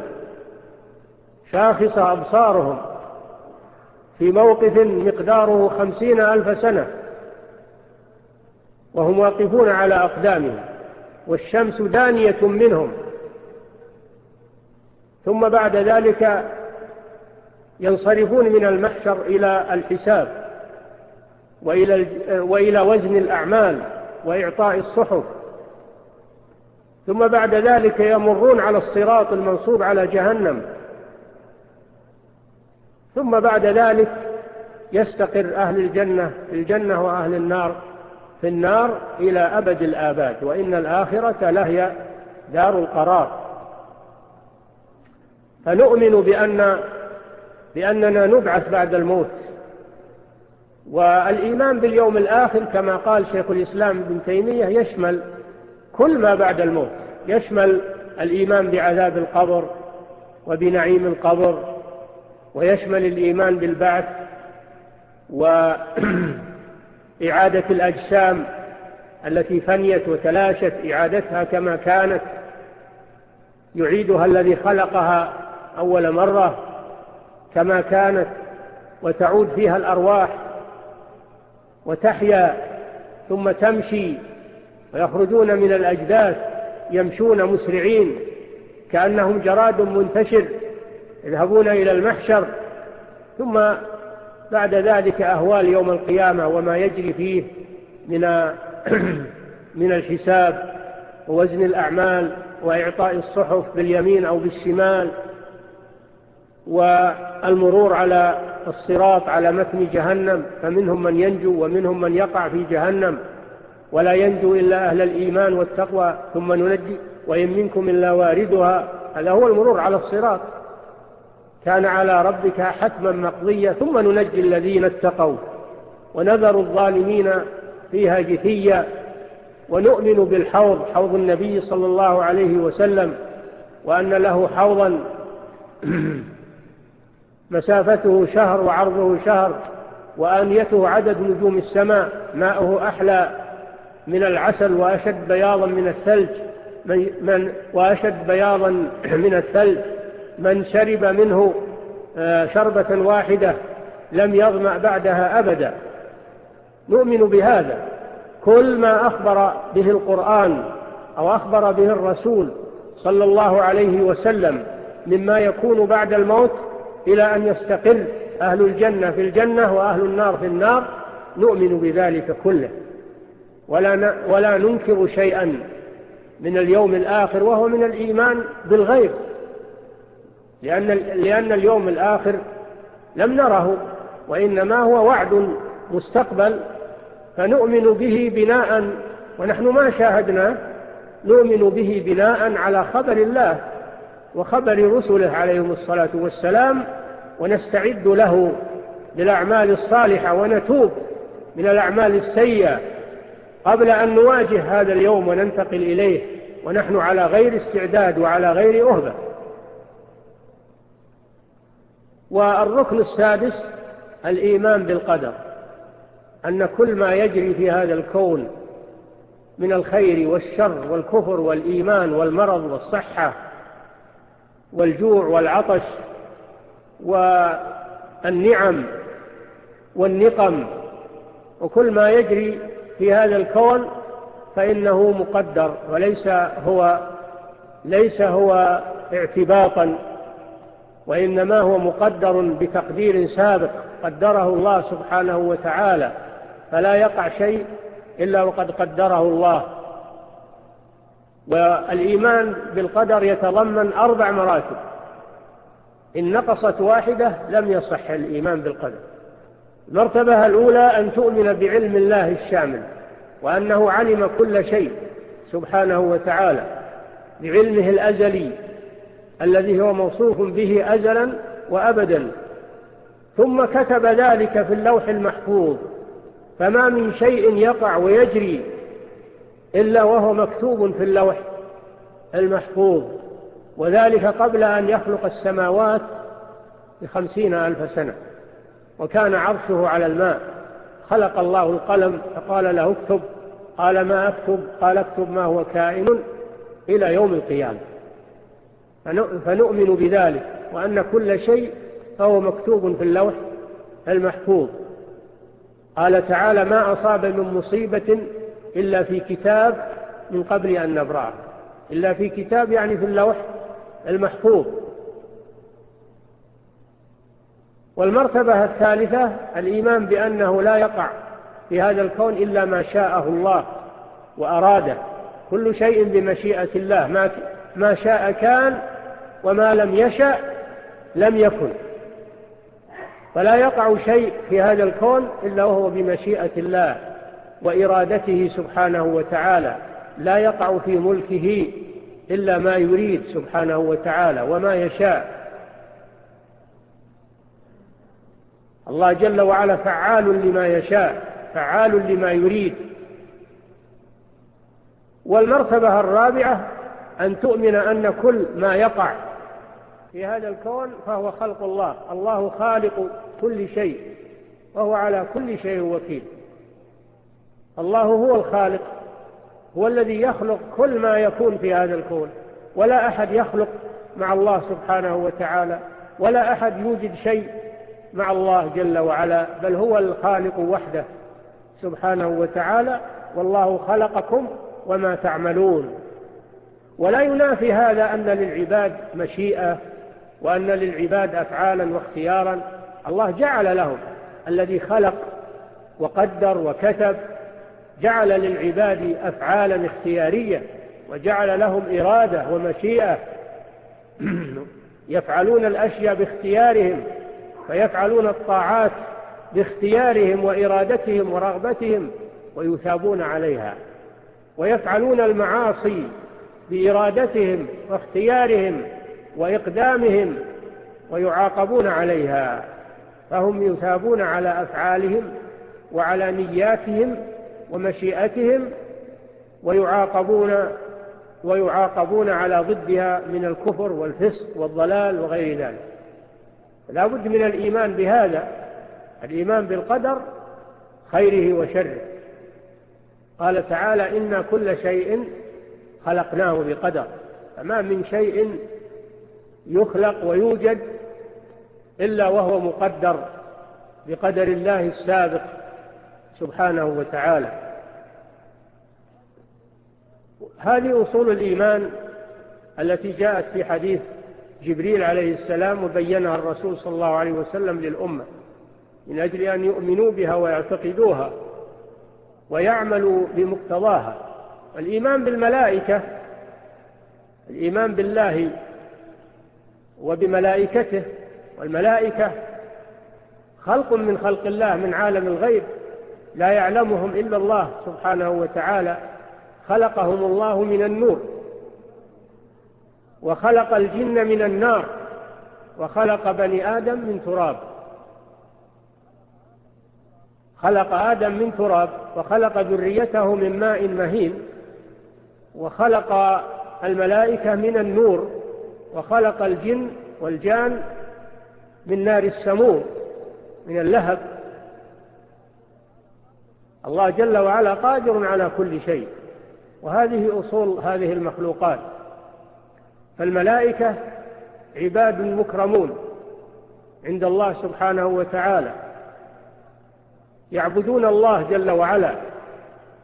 شاخص أبصارهم. في موقف مقداره خمسين ألف سنة وهم واقفون على أقدامهم والشمس دانية منهم. ثم بعد ذلك ينصرفون من المحشر إلى الحساب. وإلى, وإلى وزن الأعمال وإعطاء الصحف. ثم بعد ذلك يمرون على الصراط المنصوب على جهنم. ثم بعد ذلك يستقر أهل الجنة في الجنة وأهل النار في النار إلى أبد الآباد. وإن الآخرة لهي دار القرار. فنؤمن بأن بأننا نبعث بعد الموت. والإيمان باليوم الآخر كما قال شيخ الإسلام ابن تيمية يشمل كل ما بعد الموت. يشمل الإيمان بعذاب القبر وبنعيم القبر ويشمل الإيمان بالبعث وإعادة الأجسام التي فنيت وتلاشت إعادتها كما كانت. يعيدها الذي خلقها أول مرة كما كانت وتعود فيها الأرواح وتحيا ثم تمشي ويخرجون من الأجداث يمشون مسرعين كأنهم جراد منتشر يذهبون إلى المحشر ثم بعد ذلك أهوال يوم القيامة وما يجري فيه من من الحساب ووزن الأعمال وإعطاء الصحف باليمين أو بالشمال والمرور على الصراط على متن جهنم فمنهم من ينجو ومنهم من يقع في جهنم. ولا ينجو إلا أهل الإيمان والتقوى ثم ننجي وإن منكم إلا واردها. هذا هو المرور على الصراط. كان على ربك حتما مقضية ثم ننجي الذين اتقوا. ونذر الظالمين فيها جثيا ونؤمن بالحوض حوض النبي صلى الله عليه وسلم وأن له حوضا. مسافته شهر وعرضه شهر وآنيته عدد نجوم السماء ماءه أحلى من العسل وأشد بياضا من الثلج من, من وأشد بياضا من الثلج من شرب منه آه، شربة واحدة لم يظمأ بعدها أبدا. نؤمن بهذا. كل ما أخبر به القرآن أو أخبر به الرسول صلى الله عليه وسلم مما يكون بعد الموت إلى أن يستقر أهل الجنة في الجنة وأهل النار في النار نؤمن بذلك كله. ولا, ولا ننكر شيئا من اليوم الآخر وهو من الإيمان بالغيب. لأن, لأن اليوم الآخر لم نره وإنما هو وعد مستقبل فنؤمن به بناء ونحن ما شاهدنا نؤمن به بناء على خبر الله وخبر رسله عليهم الصلاة والسلام ونستعد له للأعمال الصالحة ونتوب من الأعمال السيئة. قبل أن نواجه هذا اليوم وننتقل إليه ونحن على غير استعداد وعلى غير أهبة. والركن السادس الإيمان بالقدر. أن كل ما يجري في هذا الكون من الخير والشر والكفر والإيمان والمرض والصحة والجوع والعطش والنعم والنقم وكل ما يجري في هذا الكون فإنه مقدر وليس هو ليس هو اعتباطا وإنما هو مقدر بتقدير سابق قدره الله سبحانه وتعالى فلا يقع شيء إلا وقد قدره الله والإيمان بالقدر يتضمن أربع مراتب. إن نقصت واحدة لم يصح الإيمان بالقدر. مرتبة الأولى أن تؤمن بعلم الله الشامل وأنه علم كل شيء سبحانه وتعالى بعلمه الأزلي الذي هو موصوف به أزلا وأبدا. ثم كتب ذلك في اللوح المحفوظ فما من شيء يقع ويجري إلا وهو مكتوب في اللوح المحفوظ وذلك قبل أن يخلق السماوات بخمسين ألف سنة. وكان عرشه على الماء. خلق الله القلم فقال له اكتب. قال ما أكتب؟ قال اكتب ما هو كائن إلى يوم القيامة. فنؤمن بذلك وأن كل شيء فهو مكتوب في اللوح المحفوظ. قال تعالى ما أصاب من مصيبة إلا في كتاب من قبل أن نبرأه. إلا في كتاب يعني في اللوح المحفوظ. والمرتبة الثالثة الإيمان بأنه لا يقع في هذا الكون إلا ما شاءه الله وأراده. كل شيء بمشيئة الله. ما, ما شاء كان وما لم يشأ لم يكن. فلا يقع شيء في هذا الكون إلا وهو بمشيئة الله. وإرادته سبحانه وتعالى. لا يقع في ملكه إلا ما يريد سبحانه وتعالى وما يشاء. الله جل وعلا فعال لما يشاء فعال لما يريد. والمرتبة الرابعة أن تؤمن أن كل ما يقع في هذا الكون فهو خلق الله. الله خالق كل شيء وهو على كل شيء وكيل. الله هو الخالق هو الذي يخلق كل ما يكون في هذا الكون ولا أحد يخلق مع الله سبحانه وتعالى ولا أحد يوجد شيء مع الله جل وعلا بل هو الخالق وحده سبحانه وتعالى والله خلقكم وما تعملون. ولا ينافي هذا أن للعباد مشيئة وأن للعباد أفعالا واختيارا. الله جعل لهم الذي خلق وقدر وكتب جعل للعباد أفعالا اختيارية وجعل لهم إرادة ومشيئة. يفعلون الأشياء باختيارهم فيفعلون الطاعات باختيارهم وإرادتهم ورغبتهم ويثابون عليها. ويفعلون المعاصي بإرادتهم واختيارهم وإقدامهم ويعاقبون عليها. فهم يثابون على أفعالهم وعلى نياتهم ومشيئتهم ويعاقبون ويعاقبون على ضدها من الكفر والفسق والضلال وغير ذلك. لا بد من الإيمان بهذا الإيمان بالقدر خيره وشره. قال تعالى إن كل شيء خلقناه بقدر. فما من شيء يخلق ويوجد إلا وهو مقدر بقدر الله السابق. سبحانه وتعالى. هذه أصول الإيمان التي جاءت في حديث جبريل عليه السلام وبينها الرسول صلى الله عليه وسلم للأمة. من أجل أن يؤمنوا بها ويعتقدوها ويعملوا بمقتضاها. الإيمان بالملائكة الإيمان بالله وبملائكته والملائكة خلق من خلق الله من عالم الغيب. لا يعلمهم إلا الله سبحانه وتعالى خلقهم الله من النور وخلق الجن من النار وخلق بني آدم من تراب خلق آدم من تراب وخلق ذريته من ماء مهين وخلق الملائكة من النور وخلق الجن والجان من نار السموم من اللهب. الله جل وعلا قادر على كل شيء. وهذه أصول هذه المخلوقات. فالملائكة عباد مكرمون عند الله سبحانه وتعالى. يعبدون الله جل وعلا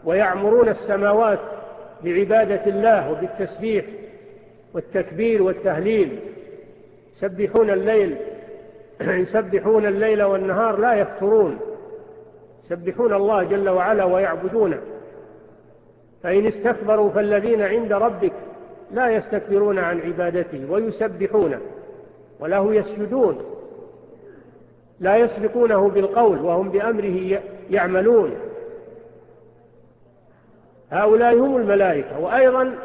ويعمرون السماوات بعبادة الله وبالتسبيح والتكبير والتهليل. يسبحون الليل يسبحون الليل والنهار لا يفترون. يسبحون الله جل وعلا ويعبدونه. فإن استكبروا فالذين عند ربك لا يستكبرون عن عبادته ويسبحونه وله يسجدون. لا يسبقونه بالقول وهم بأمره يعملون. هؤلاء هم الملائكة. وأيضا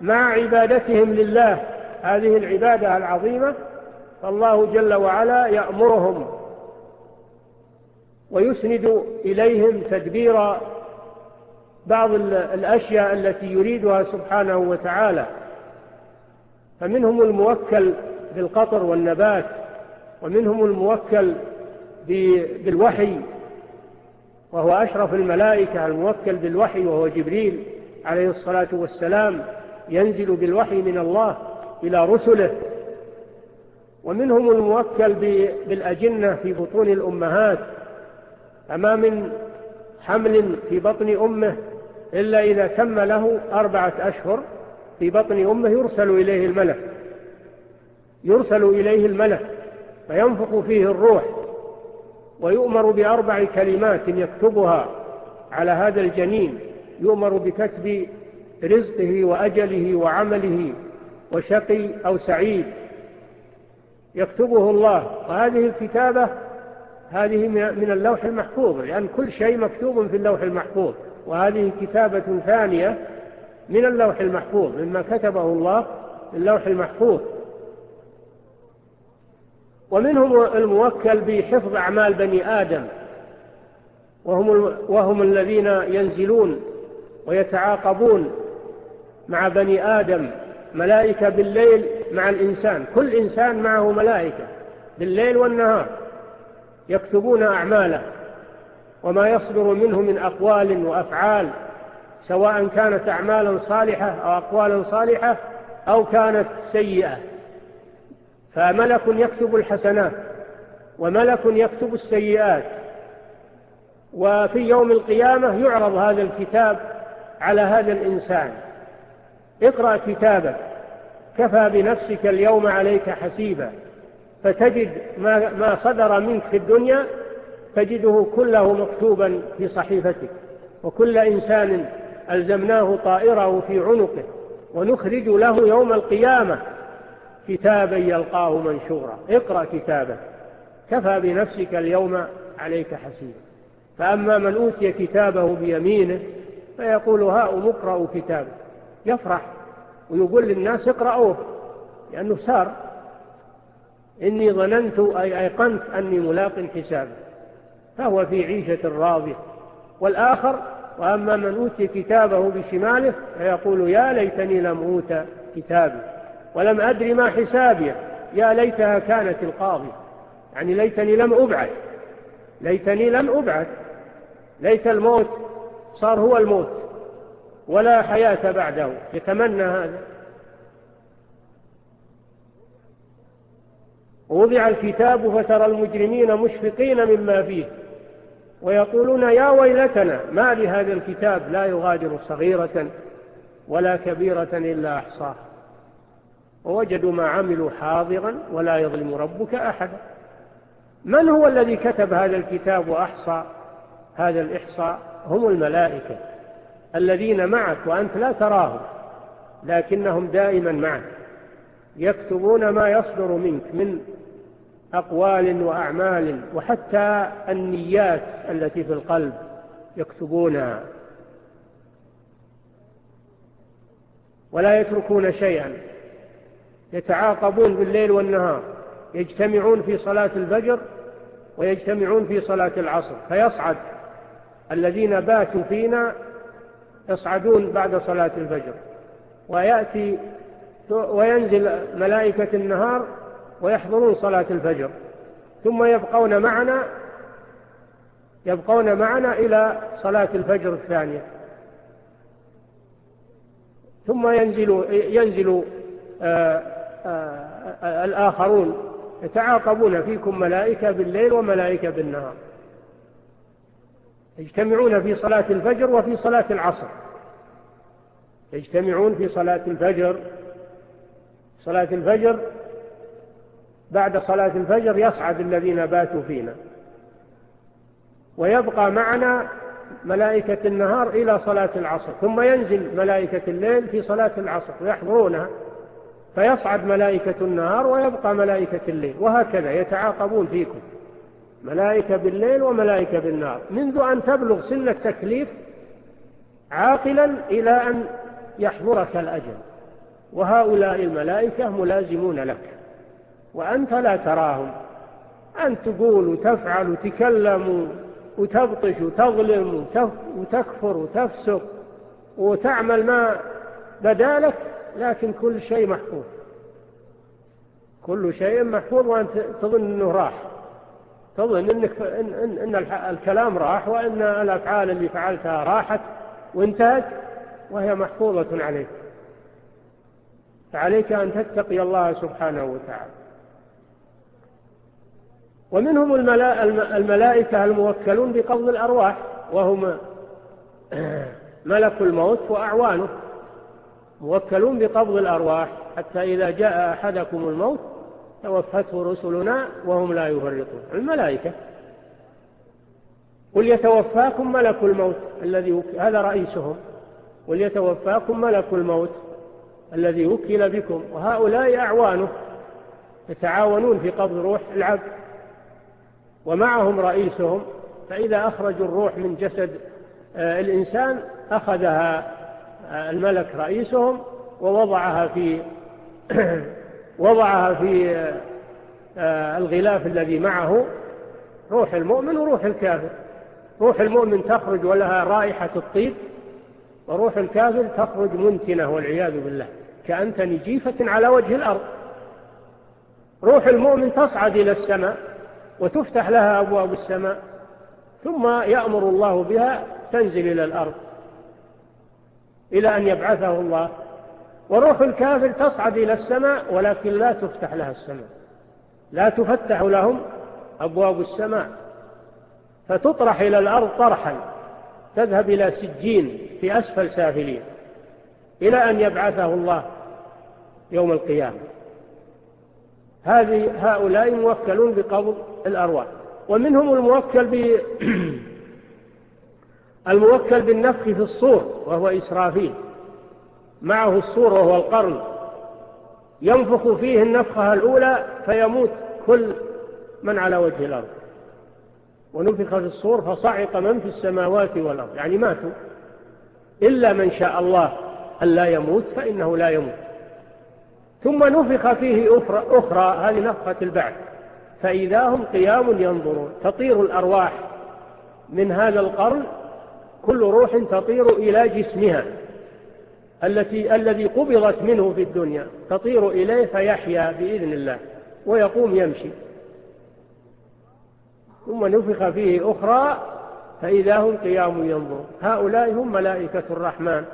مع عبادتهم لله هذه العبادة العظيمة فالله جل وعلا يأمرهم ويسند إليهم تدبير بعض الأشياء التي يريدها سبحانه وتعالى. فمنهم الموكل بالقطر والنبات ومنهم الموكل بالوحي وهو أشرف الملائكة الموكل بالوحي وهو جبريل عليه الصلاة والسلام ينزل بالوحي من الله إلى رسله. ومنهم الموكل بالأجنة في بطون الأمهات فما من حمل في بطن أمه إلا إذا تم له أربعة أشهر في بطن أمه يرسل إليه الملك. يرسل إليه الملك فينفق فيه الروح ويؤمر بأربع كلمات يكتبها على هذا الجنين. يؤمر بكتب رزقه وأجله وعمله وشقي أو سعيد. يكتبه الله. وهذه الكتابة هذه من اللوح المحفوظ لأن كل شيء مكتوب في اللوح المحفوظ. وهذه كتابة ثانية من اللوح المحفوظ مما كتبه الله اللوح المحفوظ. ومنهم الموكل بحفظ أعمال بني آدم. وهم, وهم الذين ينزلون ويتعاقبون مع بني آدم. ملائكة بالليل مع الإنسان. كل إنسان معه ملائكة بالليل والنهار. يكتبون أعماله وما يصدر منه من أقوال وأفعال سواء كانت أعمالا صالحة أو أقوالا صالحة أو كانت سيئة. فملك يكتب الحسنات وملك يكتب السيئات. وفي يوم القيامة يعرض هذا الكتاب على هذا الإنسان. اقرأ كتابك كفى بنفسك اليوم عليك حسيبا. فتجد ما, ما صدر منك في الدنيا تجده كله مكتوبا في صحيفتك. وكل إنسان ألزمناه طائره في عنقه ونخرج له يوم القيامة كتابا يلقاه منشورا. اقرأ كتابا كفى بنفسك اليوم عليك حسين فأما من أوتي كتابه بيمينه فيقول هاؤم اقرأوا كتابه يفرح ويقول للناس اقرأوه لأنه سار. إني ظننت أي أيقنت أني ملاق حسابه فهو في عيشة راضية. والآخر وأما من أوتي كتابه بشماله فيقول يا ليتني لم أوت كتابي. ولم أدري ما حسابي. يا ليتها كانت القاضية. يعني ليتني لم أبعد ليتني لم أبعد ليت الموت صار هو الموت. ولا حياة بعده. يتمنى هذا. ووضع الكتاب فترى المجرمين مشفقين مما فيه. ويقولون يا ويلتنا ما لهذا الكتاب لا يغادر صغيرة ولا كبيرة إلا أحصاها ووجدوا ما عملوا حاضرا ولا يظلم ربك أحدا من هو الذي كتب هذا الكتاب وأحصى هذا الإحصاء؟ هم الملائكة الذين معك وأنت لا تراهم لكنهم دائما معك يكتبون ما يصدر منك من أقوال وأعمال وحتى النيات التي في القلب يكتبونها. ولا يتركون شيئا. يتعاقبون بالليل والنهار. يجتمعون في صلاة الفجر ويجتمعون في صلاة العصر. فيصعد الذين باتوا فينا يصعدون بعد صلاة الفجر. ويأتي وينزل ملائكة النهار ويحضرون صلاة الفجر. ثم يبقون معنا يبقون معنا إلى صلاة الفجر الثانية. ثم ينزل, ينزل آه، آه، الآخرون يتعاقبون فيكم ملائكة بالليل وملائكة بالنهار. يجتمعون في صلاة الفجر وفي صلاة العصر. يجتمعون في صلاة الفجر. صلاة الفجر بعد صلاة الفجر يصعد الذين باتوا فينا. ويبقى معنا ملائكة النهار إلى صلاة العصر ثم ينزل ملائكة الليل في صلاة العصر ويحضرونها. فيصعد ملائكة النهار ويبقى ملائكة الليل وهكذا يتعاقبون فيكم. ملائكة بالليل وملائكة بالنار منذ أن تبلغ سن التكليف عاقلا إلى أن يحضرك الأجل. وهؤلاء الملائكة ملازمون لك. وأنت لا تراهم. أن تقول وتفعل وتكلم وتبطش وتظلم وتكفر وتفسق وتعمل ما بدالك لكن كل شيء محفوظ. كل شيء محفوظ وأنت تظن أنه راح. تظن إنك إن, إن, إن الكلام راح وإن الأفعال اللي فعلتها راحت وانتهت وهي محفوظة عليك. فعليك أن تتقي الله سبحانه وتعالى. ومنهم الملائكة الموكلون بقبض الأرواح وهم ملك الموت وأعوانه. موكلون بقبض الأرواح حتى إذا جاء أحدكم الموت توفته رسلنا وهم لا يفرطون. الملائكة. قل يتوفاكم ملك الموت الذي هذا رئيسهم. قل يتوفاكم ملك الموت الذي وكل بكم وهؤلاء أعوانه يتعاونون في قبض روح العبد. ومعهم رئيسهم فإذا أخرجوا الروح من جسد آه، الإنسان أخذها آه، الملك رئيسهم ووضعها في وضعها في آه، الغلاف الذي معه روح المؤمن وروح الكافر. روح المؤمن تخرج ولها رائحة الطيب وروح الكافر تخرج منتنة والعياذ بالله. كأنت نجيفة على وجه الأرض. روح المؤمن تصعد إلى السماء وتفتح لها أبواب السماء ثم يأمر الله بها تنزل إلى الأرض إلى أن يبعثه الله. وروح الكافر تصعد إلى السماء ولكن لا تفتح لها السماء. لا تفتح لهم أبواب السماء. فتطرح إلى الأرض طرحا تذهب إلى سجين في أسفل سافلين إلى أن يبعثه الله يوم القيامة. هذه هؤلاء موكلون بقبض الأرواح. ومنهم الموكل ب الموكل بالنفخ في الصور وهو إسرافيل. معه الصور وهو القرن. ينفخ فيه النفخة الأولى فيموت كل من على وجه الأرض. ونفخ في الصور فصعق من في السماوات والأرض. يعني ماتوا. إلا من شاء الله أن لا يموت فإنه لا يموت. ثم نفخ فيه أخرى, أخرى هذه نفخة البعث. فإذا هم قيام ينظرون. تطير الأرواح من هذا القرن كل روح تطير إلى جسمها. التي الذي قبضت منه في الدنيا تطير إليه فيحيا بإذن الله ويقوم يمشي. ثم نفخ فيه أخرى فإذا هم قيام ينظر هؤلاء هم ملائكة الرحمن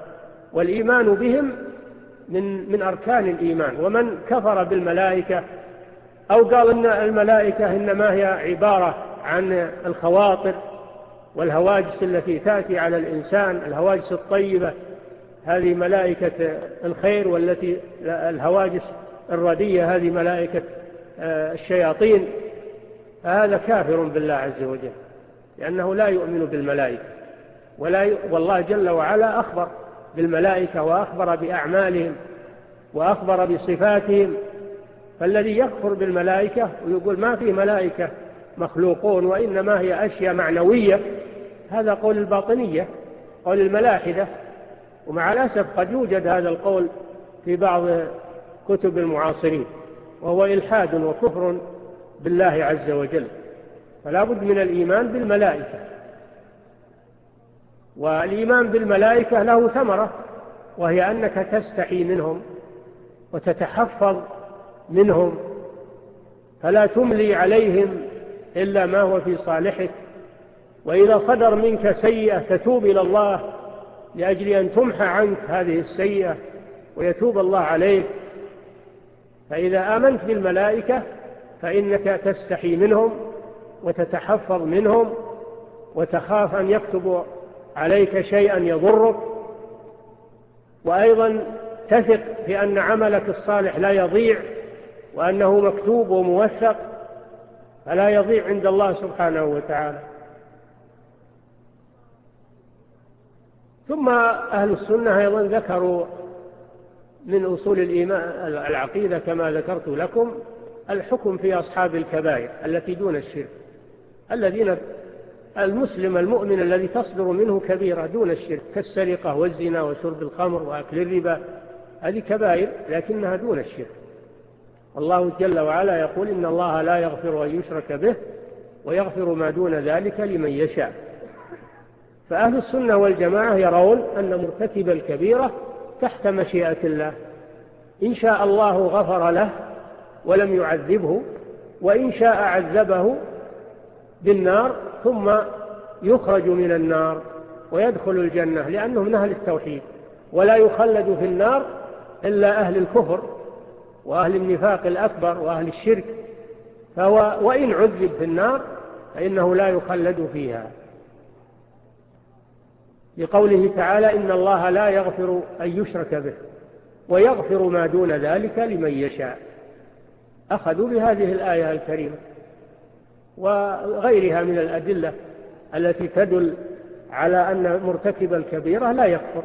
والإيمان بهم من, من أركان الإيمان. ومن كفر بالملائكة أو قال أن الملائكة إنما هي عبارة عن الخواطر والهواجس التي تأتي على الإنسان الهواجس الطيبة هذه ملائكة الخير والتي الهواجس الردية هذه ملائكة آه، الشياطين. فهذا كافر بالله عز وجل لأنه لا يؤمن بالملائكة ولا ي... والله جل وعلا أخبر بالملائكة وأخبر بأعمالهم وأخبر بصفاتهم فالذي يكفر بالملائكة ويقول ما في ملائكة مخلوقون وإنما هي أشياء معنوية هذا قول الباطنية قول الملاحدة. ومع الأسف قد يوجد هذا القول في بعض كتب المعاصرين وهو إلحاد وكفر بالله عز وجل. فلا بد من الإيمان بالملائكة. والإيمان بالملائكة له ثمرة وهي أنك تستحي منهم وتتحفظ منهم فلا تملي عليهم إلا ما هو في صالحك وإذا صدر منك سيئة تتوب إلى الله لأجل أن تمحى عنك هذه السيئة ويتوب الله عليك. فإذا آمنت بالملائكة فإنك تستحي منهم وتتحفظ منهم وتخاف أن يكتب عليك شيئا يضرك. وأيضا تثق في أن عملك الصالح لا يضيع. وأنه مكتوب وموثق فلا يضيع عند الله سبحانه وتعالى. ثم أهل السنة أيضا ذكروا من أصول الإيمان العقيدة كما ذكرت لكم الحكم في أصحاب الكبائر التي دون الشرك. الذين المسلم المؤمن الذي تصدر منه كبيرة دون الشرك كالسرقة والزنا وشرب الخمر وأكل الربا هذه كبائر لكنها دون الشرك. الله جل وعلا يقول إن الله لا يغفر أن يشرك به ويغفر ما دون ذلك لمن يشاء. فأهل السنة والجماعة يرون أن مرتكب الكبيرة تحت مشيئة الله. إن شاء الله غفر له ولم يعذبه وإن شاء عذبه بالنار ثم يخرج من النار ويدخل الجنة لأنه من أهل التوحيد. ولا يخلد في النار إلا أهل الكفر. وأهل النفاق الأكبر وأهل الشرك فهو وإن عذب في النار فإنه لا يخلد فيها. لقوله تعالى إن الله لا يغفر أن يشرك به ويغفر ما دون ذلك لمن يشاء. أخذوا بهذه الآية الكريمة وغيرها من الأدلة التي تدل على أن مرتكب الكبيرة لا يكفر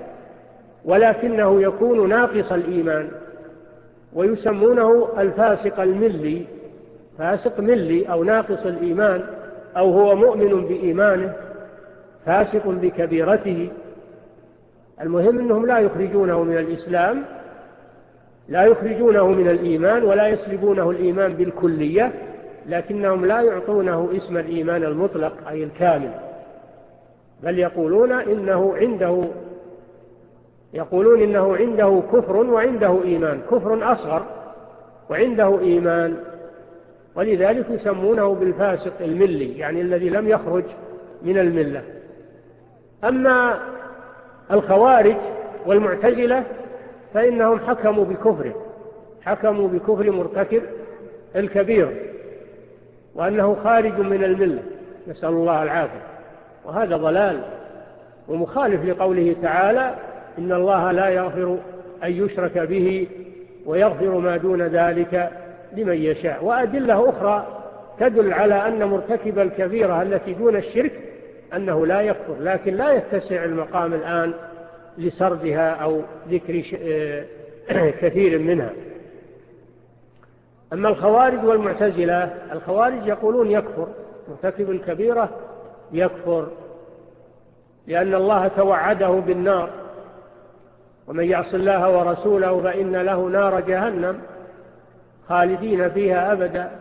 ولكنه يكون ناقص الإيمان. ويسمونه الفاسق الملي فاسق ملي أو ناقص الإيمان أو هو مؤمن بإيمانه فاسق بكبيرته. المهم أنهم لا يخرجونه من الإسلام لا يخرجونه من الإيمان ولا يسلبونه الإيمان بالكلية لكنهم لا يعطونه اسم الإيمان المطلق أي الكامل. بل يقولون إنه عنده يقولون إنه عنده كفر وعنده إيمان. كفر أصغر وعنده إيمان. ولذلك يسمونه بالفاسق الملي يعني الذي لم يخرج من الملة. أما الخوارج والمعتزلة فإنهم حكموا بكفره حكموا بكفر مرتكب الكبير وأنه خارج من الملة. نسأل الله العافية. وهذا ضلال ومخالف لقوله تعالى إن الله لا يغفر أن يشرك به ويغفر ما دون ذلك لمن يشاء. وأدلة أخرى تدل على أن مرتكب الكبيرة التي دون الشرك أنه لا يكفر لكن لا يتسع المقام الآن لسردها أو ذكر آه، كثير منها. أما الخوارج والمعتزلة الخوارج يقولون يكفر مرتكب الكبيرة يكفر لأن الله توعده بالنار. ومن يعص الله ورسوله فإن له نار جهنم خالدين فيها أبدا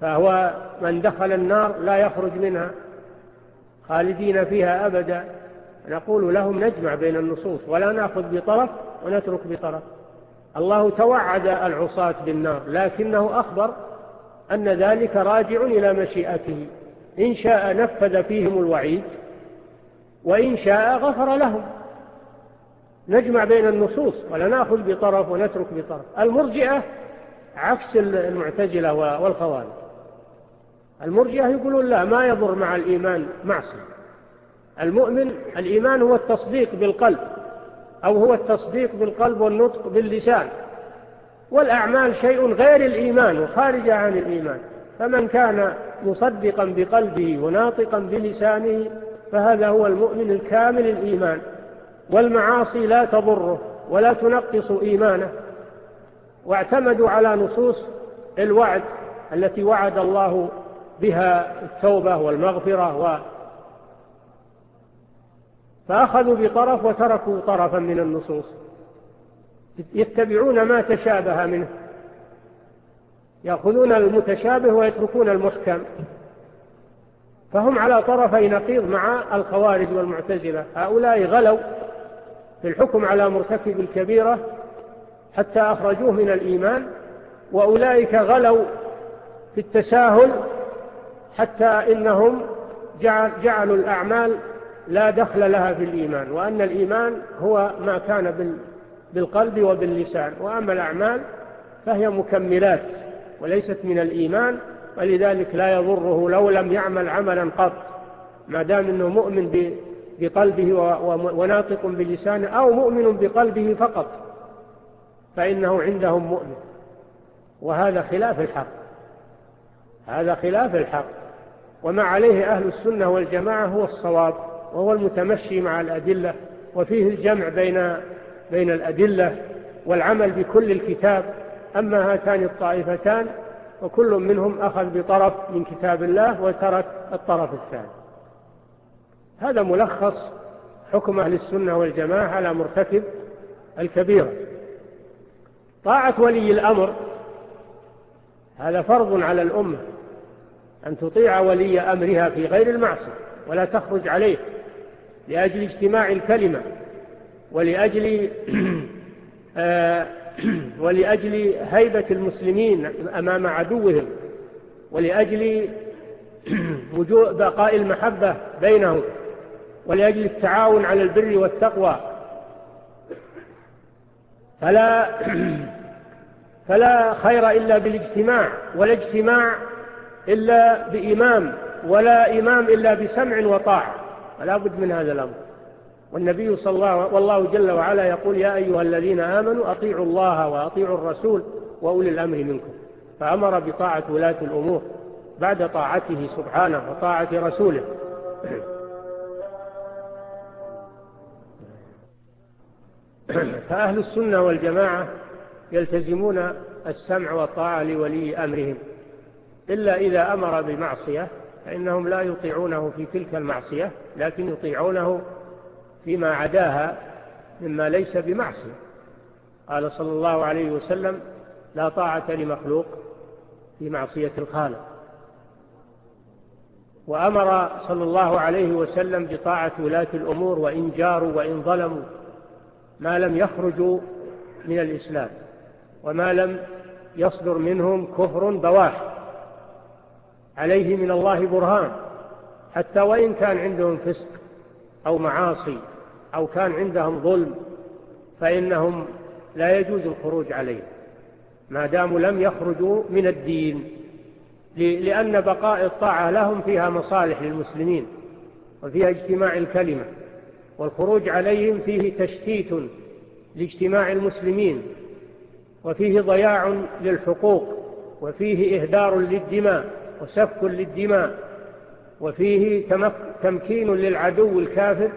فهو من دخل النار لا يخرج منها خالدين فيها أبدا. نقول لهم نجمع بين النصوص ولا نأخذ بطرف ونترك بطرف. الله توعد العصاة بالنار لكنه أخبر أن ذلك راجع إلى مشيئته. إن شاء نفذ فيهم الوعيد وإن شاء غفر لهم. نجمع بين النصوص ولا نأخذ بطرف ونترك بطرف. المرجئة عكس المعتزلة والخوارج. المرجئة يقولون لا ما يضر مع الإيمان معصية. المؤمن الإيمان هو التصديق بالقلب أو هو التصديق بالقلب والنطق باللسان. والأعمال شيء غير الإيمان وخارج عن الإيمان. فمن كان مصدقا بقلبه وناطقا بلسانه فهذا هو المؤمن الكامل الإيمان. والمعاصي لا تضره ولا تنقص إيمانه. واعتمدوا على نصوص الوعد التي وعد الله بها التوبة والمغفرة و فأخذوا بطرف وتركوا طرفا من النصوص. يتبعون ما تشابه منه. يأخذون المتشابه ويتركون المحكم. فهم على طرفي نقيض مع الخوارج والمعتزلة. هؤلاء غلوا. في الحكم على مرتكب الكبيرة حتى أخرجوه من الإيمان وأولئك غلوا في التساهل حتى إنهم جعلوا الأعمال لا دخل لها في الإيمان وأن الإيمان هو ما كان بالقلب وباللسان وأما الأعمال فهي مكملات وليست من الإيمان ولذلك لا يضره لو لم يعمل عملا قط ما دام أنه مؤمن بالإيمان بقلبه وناطق بلسانه أو مؤمن بقلبه فقط فإنه عندهم مؤمن. وهذا خلاف الحق هذا خلاف الحق. وما عليه أهل السنة والجماعة هو الصواب وهو المتمشي مع الأدلة وفيه الجمع بين, بين الأدلة والعمل بكل الكتاب. أما هاتان الطائفتان وكل منهم أخذ بطرف من كتاب الله وترك الطرف الثاني. هذا ملخص حكم أهل السنة والجماعة على مرتكب الكبيرة. طاعة ولي الأمر هذا فرض على الأمة أن تطيع ولي أمرها في غير المعصية ولا تخرج عليه لأجل اجتماع الكلمة ولأجل آه، ولأجل هيبة المسلمين أمام عدوهم ولأجل بقاء المحبة بينهم. ولأجل التعاون على البر والتقوى. فلا فلا خير إلا بالاجتماع ولا اجتماع إلا بإمام ولا إمام إلا بسمع وطاعة. فلا بد من هذا الأمر. والنبي صلى الله والله جل وعلا يقول يا أيها الذين آمنوا أطيعوا الله وأطيعوا الرسول وأولي الأمر منكم. فأمر بطاعة ولاة الأمور بعد طاعته سبحانه وطاعة رسوله. فأهل السنة والجماعة يلتزمون السمع والطاعة لولي أمرهم إلا إذا أمر بمعصية فإنهم لا يطيعونه في تلك المعصية لكن يطيعونه فيما عداها مما ليس بمعصية. قال صلى الله عليه وسلم لا طاعة لمخلوق في معصية الخالق. وأمر صلى الله عليه وسلم بطاعة ولاة الأمور وإن جاروا وإن ظلموا ما لم يخرجوا من الإسلام وما لم يصدر منهم كفر بواح عليه من الله برهان حتى وإن كان عندهم فسق أو معاصي أو كان عندهم ظلم فإنهم لا يجوز الخروج عليه ما داموا لم يخرجوا من الدين لأن بقاء الطاعة لهم فيها مصالح للمسلمين وفيها اجتماع الكلمة والخروج عليهم فيه تشتيت لاجتماع المسلمين وفيه ضياع للحقوق وفيه إهدار للدماء وسفك للدماء وفيه تمكين للعدو الكافر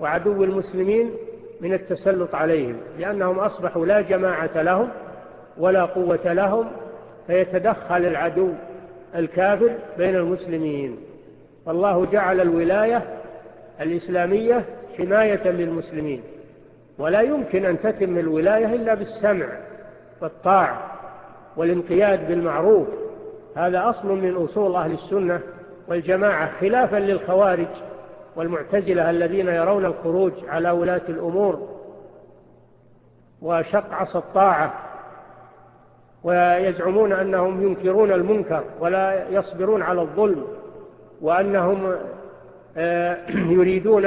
وعدو المسلمين من التسلط عليهم لأنهم أصبحوا لا جماعة لهم ولا قوة لهم فيتدخل العدو الكافر بين المسلمين. فالله جعل الولاية الإسلامية حماية للمسلمين. ولا يمكن أن تتم الولاية إلا بالسمع والطاعة والانقياد بالمعروف. هذا أصل من أصول أهل السنة والجماعة خلافا للخوارج والمعتزلة الذين يرون الخروج على ولاة الأمور وشق عصى الطاعة ويزعمون أنهم ينكرون المنكر ولا يصبرون على الظلم وأنهم آه، يريدون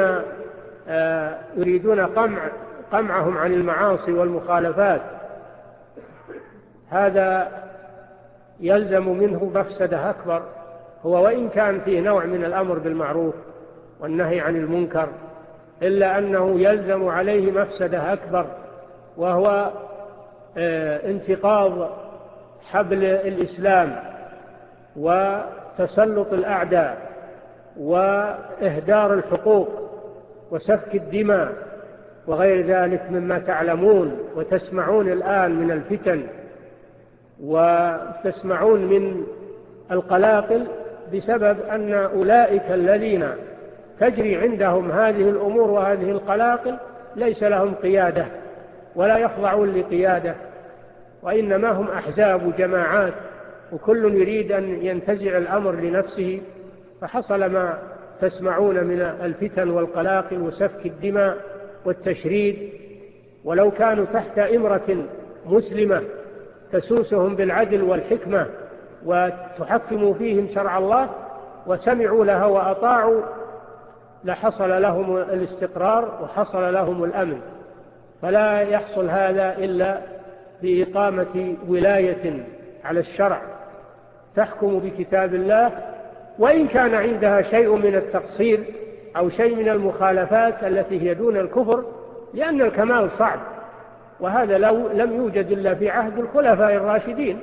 آه، يريدون قمع قمعهم عن المعاصي والمخالفات. هذا يلزم منه مفسدة أكبر. هو وإن كان فيه نوع من الأمر بالمعروف والنهي عن المنكر إلا أنه يلزم عليه مفسدة أكبر وهو آه، انتقاض حبل الإسلام وتسلط الأعداء وإهدار الحقوق. وسفك الدماء وغير ذلك مما تعلمون وتسمعون الآن من الفتن وتسمعون من القلاقل بسبب أن أولئك الذين تجري عندهم هذه الأمور وهذه القلاقل ليس لهم قيادة ولا يخضعون لقيادة وإنما هم أحزاب وجماعات وكل يريد أن ينتزع الأمر لنفسه فحصل ما تسمعون من الفتن والقلاقل وسفك الدماء والتشريد ولو كانوا تحت إمرة مسلمة تسوسهم بالعدل والحكمة وتحكم فيهم شرع الله وسمعوا لها وأطاعوا لحصل لهم الاستقرار وحصل لهم الأمن. فلا يحصل هذا إلا بإقامة ولاية على الشرع. تحكم بكتاب الله وإن كان عندها شيء من التقصير أو شيء من المخالفات التي هي دون الكفر لأن الكمال صعب وهذا لو لم يوجد إلا في عهد الخلفاء الراشدين.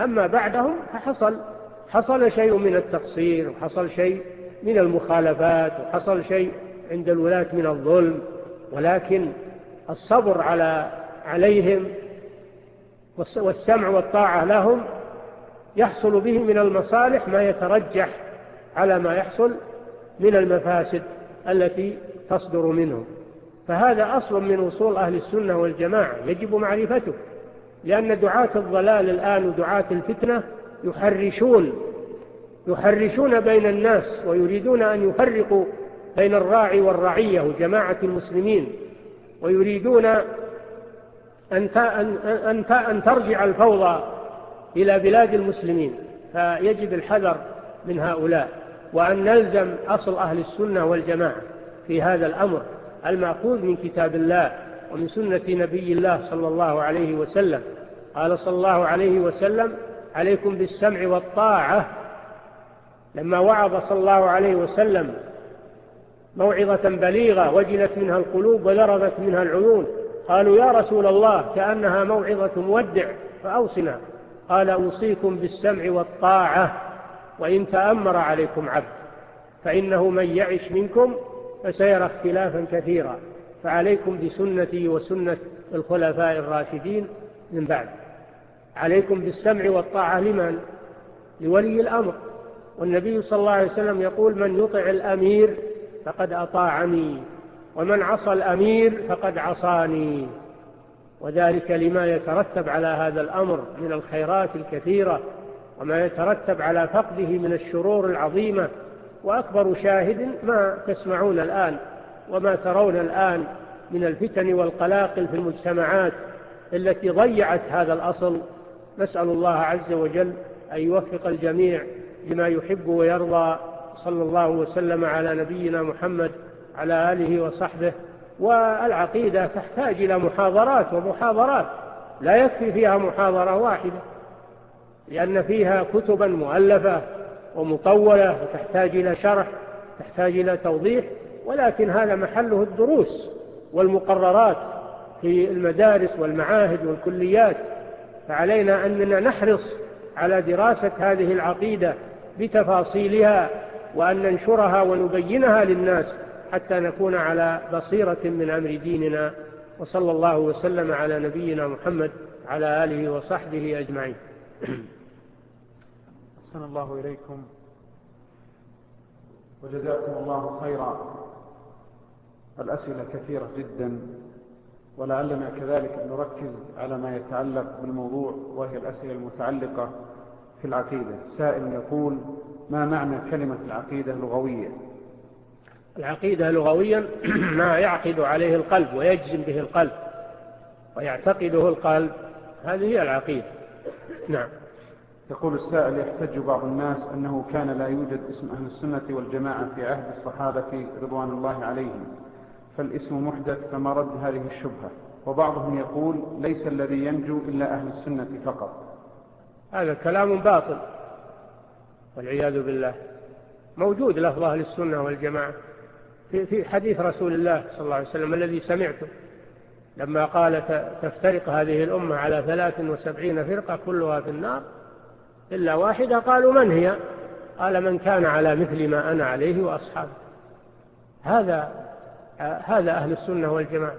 أما بعدهم فحصل حصل شيء من التقصير وحصل شيء من المخالفات وحصل شيء عند الولاة من الظلم. ولكن الصبر على عليهم والسمع والطاعة لهم يحصل به من المصالح ما يترجح على ما يحصل من المفاسد التي تصدر منه. فهذا أصل من وصول أهل السنة والجماعة يجب معرفته لأن دعاة الضلال الآن ودعاة الفتنة يحرشون يحرشون بين الناس ويريدون أن يفرقوا بين الراعي والرعية وجماعة المسلمين ويريدون أن ترجع الفوضى إلى بلاد المسلمين فيجب الحذر من هؤلاء وأن نلزم أصل أهل السنة والجماعة في هذا الأمر المأخوذ من كتاب الله ومن سنة نبي الله صلى الله عليه وسلم. قال صلى الله عليه وسلم عليكم بالسمع والطاعة. لما وعظ صلى الله عليه وسلم موعظة بليغة وجلت منها القلوب وذربت منها العيون قالوا يا رسول الله كأنها موعظة مودع فأوصنا. قال أوصيكم بالسمع والطاعة وإن تأمر عليكم عبد فإنه من يعش منكم فسيرى اختلافا كثيرا فعليكم بسنتي وسنة الخلفاء الراشدين من بعد عليكم بالسمع والطاعة لمن؟ لولي الأمر والنبي صلى الله عليه وسلم يقول من يطع الأمير فقد أطاعني ومن عصى الأمير فقد عصاني وذلك لما يترتب على هذا الأمر من الخيرات الكثيرة وما يترتب على فقده من الشرور العظيمة وأكبر شاهد ما تسمعون الآن وما ترون الآن من الفتن والقلاقل في المجتمعات التي ضيعت هذا الأصل. نسأل الله عز وجل أن يوفق الجميع لما يحب ويرضى. صلى الله وسلم على نبينا محمد على آله وصحبه. والعقيدة تحتاج إلى محاضرات ومحاضرات. لا يكفي فيها محاضرة واحدة لأن فيها كتبا مؤلفة ومطولة وتحتاج إلى شرح تحتاج إلى توضيح ولكن هذا محله الدروس والمقررات في المدارس والمعاهد والكليات. فعلينا أننا نحرص على دراسة هذه العقيدة بتفاصيلها وأن ننشرها ونبينها للناس. حتى نكون على بصيرة من أمر ديننا وصلى الله وسلم على نبينا محمد على آله وصحبه أجمعين. أحسن الله إليكم. وجزاكم الله خيرا. الأسئلة كثيرة جدا ولعلنا كذلك نركز على ما يتعلق بالموضوع وهي الأسئلة المتعلقة في العقيدة. سائل يقول ما معنى كلمة العقيدة لغوية العقيدة لغويا ما يعقد عليه القلب ويجزم به القلب ويعتقده القلب. هذه هي العقيدة. نعم. يقول السائل يحتج بعض الناس أنه كان لا يوجد اسم أهل السنة والجماعة في عهد الصحابة رضوان الله عليهم فالاسم محدث فما رد هذه الشبهة. وبعضهم يقول ليس الذي ينجو إلا أهل السنة فقط. هذا كلام باطل والعياذ بالله. موجود لفظ أهل السنة والجماعة. في, في حديث رسول الله صلى الله عليه وسلم الذي سمعته لما قال تفترق هذه الأمة على ثلاث وسبعين فرقة كلها في النار إلا واحدة قالوا من هي؟ قال من كان على مثل ما أنا عليه وأصحابه. هذا هذا أهل السنة والجماعة.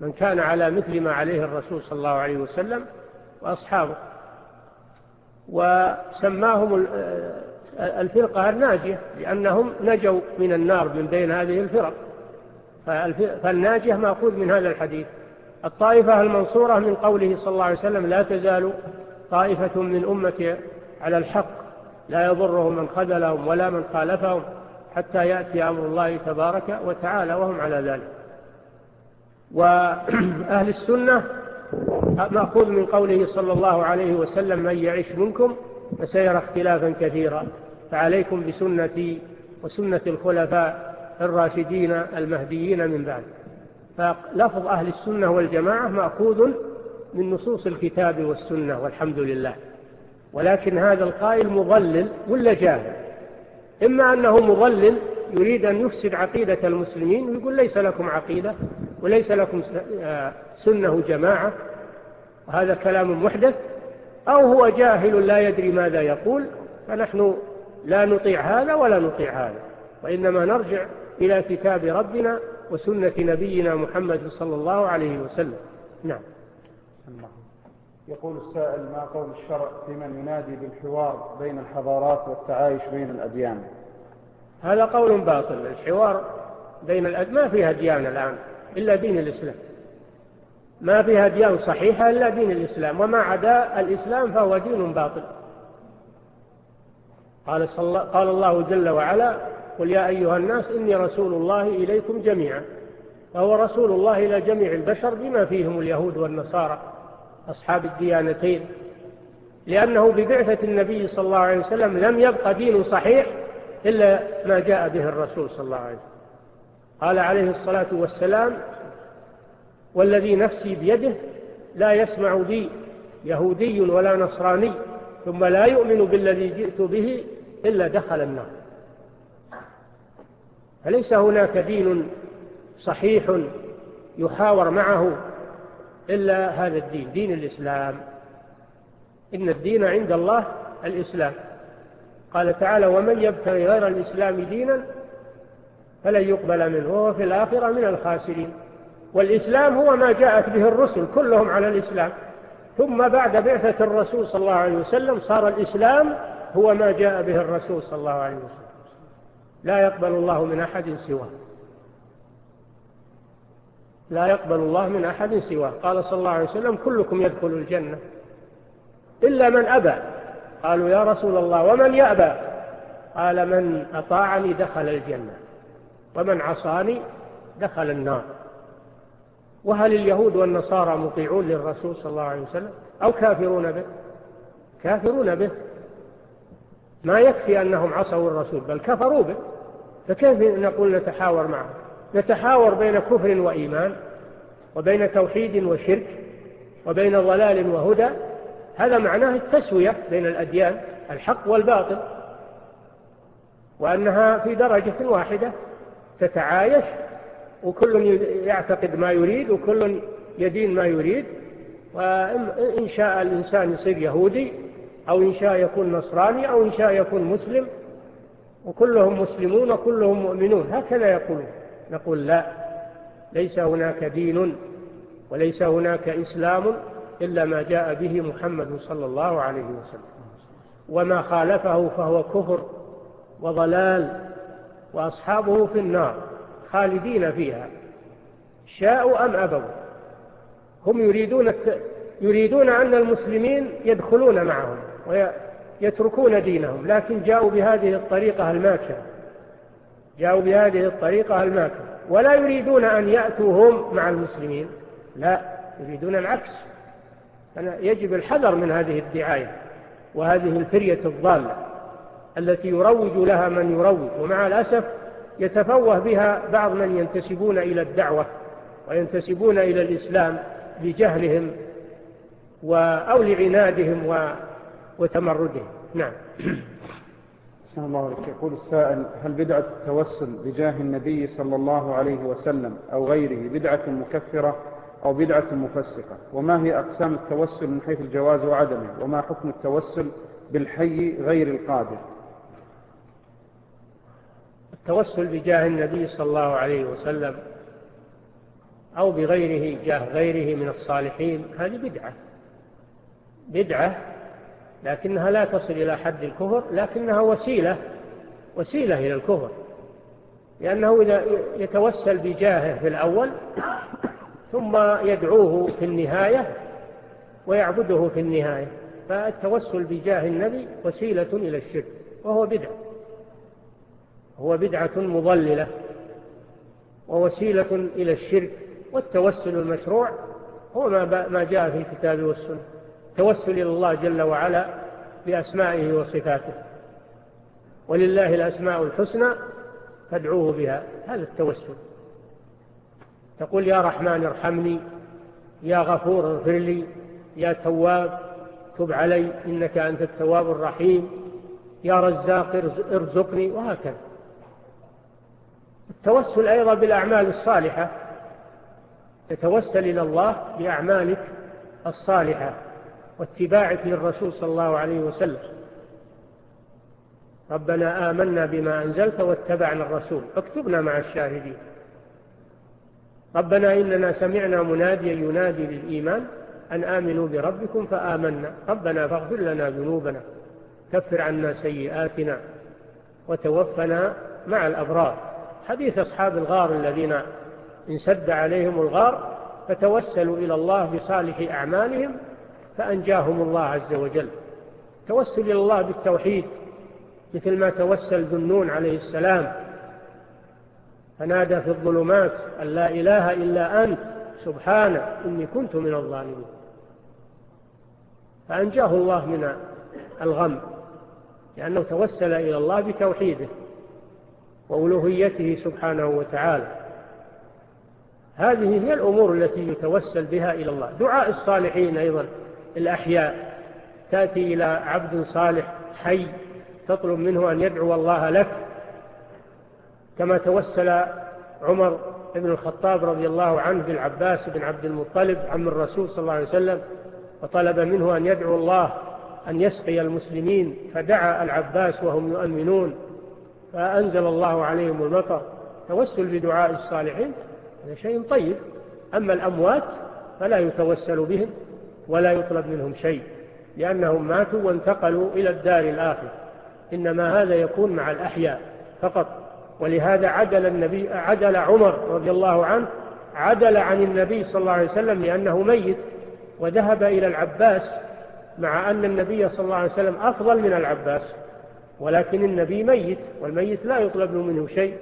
من كان على مثل ما عليه الرسول صلى الله عليه وسلم وأصحابه. وسماهم الفرقة الناجية لأنهم نجوا من النار من بين هذه الفرق. فالناجية مأخوذ من هذا الحديث. الطائفة المنصورة من قوله صلى الله عليه وسلم لا تزال طائفة من أمة على الحق لا يضرهم من خذلهم ولا من خالفهم حتى يأتي أمر الله تبارك وتعالى وهم على ذلك. وأهل السنة مأخوذ من قوله صلى الله عليه وسلم من يعيش منكم فسيرى اختلافا كثيرا. فعليكم بسنتي وسنة الخلفاء الراشدين المهديين من بعد. فلفظ أهل السنة والجماعة مأخوذ من نصوص الكتاب والسنة والحمد لله. ولكن هذا القائل مضلل ولا جاهل؟ إما أنه مضلل يريد أن يفسد عقيدة المسلمين ويقول ليس لكم عقيدة وليس لكم آه، سنة جماعة وهذا كلام محدث أو هو جاهل لا يدري ماذا يقول فنحن لا نطيع هذا ولا نطيع هذا وإنما نرجع إلى كتاب ربنا وسنة نبينا محمد صلى الله عليه وسلم. نعم. يقول السائل ما قول الشرع في من ينادي بالحوار بين الحضارات والتعايش بين الأديان؟ هذا قول باطل. الحوار بين الأديان ما فيها ديان الآن إلا دين الإسلام. ما فيها ديان صحيحة إلا دين الإسلام وما عدا الإسلام فهو دين باطل. قال, صلى... قال الله جل وعلا قل يا أيها الناس إني رسول الله إليكم جميعا. فهو رسول الله إلى جميع البشر بما فيهم اليهود والنصارى أصحاب الديانتين. لأنه ببعثة النبي صلى الله عليه وسلم لم يبقى دين صحيح إلا ما جاء به الرسول صلى الله عليه وسلم. قال عليه الصلاة والسلام والذي نفسي بيده لا يسمع بي يهودي ولا نصراني ثم لا يؤمن بالذي جئت به إلا دخل النار. فليس هناك دين صحيح يحاور معه إلا هذا الدين دين الإسلام؟ إن الدين عند الله الإسلام. قال تعالى ومن يبتغي غير الإسلام دينا فلن يقبل منه وهو في الآخرة من الخاسرين. والإسلام هو ما جاءت به الرسل كلهم على الإسلام. ثم بعد بعثة الرسول صلى الله عليه وسلم صار الإسلام هو ما جاء به الرسول صلى الله عليه وسلم. لا يقبل الله من أحد سواه. لا يقبل الله من أحد سواه. قال صلى الله عليه وسلم كلكم يدخل الجنة إلا من أبى. قالوا يا رسول الله ومن يأبى؟ قال من أطاعني دخل الجنة ومن عصاني دخل النار. وهل اليهود والنصارى مطيعون للرسول صلى الله عليه وسلم أو كافرون به؟ كافرون به. ما يكفي أنهم عصوا الرسول بل كفروا به. فكيف نقول نتحاور معهم نتحاور بين كفر وإيمان وبين توحيد وشرك وبين ضلال وهدى. هذا معناه التسوية بين الأديان الحق والباطل. وأنها في درجة واحدة تتعايش وكل يعتقد ما يريد وكل يدين ما يريد. وإن شاء الإنسان يصير يهودي أو إن شاء يكون نصراني أو إن شاء يكون مسلم وكلهم مسلمون وكلهم مؤمنون. هكذا يقولون. نقول لا ليس هناك دين وليس هناك إسلام إلا ما جاء به محمد صلى الله عليه وسلم. وما خالفه فهو كفر وضلال وأصحابه في النار خالدين فيها. شاءوا أم أبوا؟ هم يريدون, يريدون أن المسلمين يدخلون معهم. ويتركون دينهم لكن جاءوا بهذه الطريقة الماكرة. جاءوا بهذه الطريقة الماكرة. ولا يريدون أن يأتوا هم مع المسلمين. لا يريدون العكس. أنا يجب الحذر من هذه الدعاية وهذه الفرية الضالة التي يروج لها من يروج ومع الأسف يتفوه بها بعض من ينتسبون إلى الدعوة وينتسبون إلى الإسلام لجهلهم أو لعنادهم وتمرده. نعم. بسم الله عليك يقول السائل هل بدعة التوسل بجاه النبي صلى الله عليه وسلم أو غيره بدعة مكفرة أو بدعة مفسقة؟ وما هي أقسام التوسل من حيث الجواز وعدمه؟ وما حكم التوسل بالحي غير القادر؟ التوسل بجاه النبي صلى الله عليه وسلم أو بغيره جاه غيره من الصالحين هذه بدعة. بدعة لكنها لا تصل إلى حد الكفر لكنها وسيلة وسيلة إلى الكفر. لأنه إذا يتوسل بجاهه في الأول ثم يدعوه في النهاية ويعبده في النهاية. فالتوسل بجاه النبي وسيلة إلى الشرك وهو بدعة. هو بدعة مضللة ووسيلة إلى الشرك. والتوسل المشروع هو ما جاء في الكتاب والسنة. التوسل إلى الله جل وعلا بأسمائه وصفاته. ولله الأسماء الحسنى فادعوه بها. هذا التوسل. تقول يا رحمن ارحمني يا غفور اغفر لي يا تواب تب علي إنك أنت التواب الرحيم يا رزاق ارزقني وهكذا. التوسل أيضا بالأعمال الصالحة. تتوسل إلى الله بأعمالك الصالحة. واتباعك للرسول صلى الله عليه وسلم. ربنا آمنا بما أنزلت واتبعنا الرسول. اكتبنا مع الشاهدين. ربنا إننا سمعنا مناديا ينادي للإيمان أن آمنوا بربكم فآمنا. ربنا فاغفر لنا ذنوبنا. كفر عنا سيئاتنا. وتوفنا مع الأبرار. حديث أصحاب الغار الذين انسد عليهم الغار فتوسلوا إلى الله بصالح أعمالهم فأنجاهم الله عز وجل. توسل إلى الله بالتوحيد مثل ما توسل ذنون عليه السلام. فنادى في الظلمات أن لا إله إلا أنت سبحانك إني كنت من الظالمين. فأنجاه الله من الغم لأنه توسل إلى الله بتوحيده وألوهيته سبحانه وتعالى. هذه هي الأمور التي يتوسل بها إلى الله. دعاء الصالحين أيضا. الأحياء. تأتي إلى عبد صالح حي تطلب منه أن يدعو الله لك. كما توسل عمر بن الخطاب رضي الله عنه بالعباس بن عبد المطلب عم الرسول صلى الله عليه وسلم وطلب منه أن يدعو الله أن يسقي المسلمين فدعا العباس وهم يؤمنون. فأنزل الله عليهم المطر. توسل بدعاء الصالحين هذا شيء طيب. أما الأموات فلا يتوسل بهم. ولا يطلب منهم شيء لأنهم ماتوا وانتقلوا إلى الدار الآخر. إنما هذا يكون مع الأحياء فقط. ولهذا عدل النبي عدل عمر رضي الله عنه عدل عن النبي صلى الله عليه وسلم لأنه ميت وذهب إلى العباس مع أن النبي صلى الله عليه وسلم أفضل من العباس. ولكن النبي ميت والميت لا يطلب منه شيء.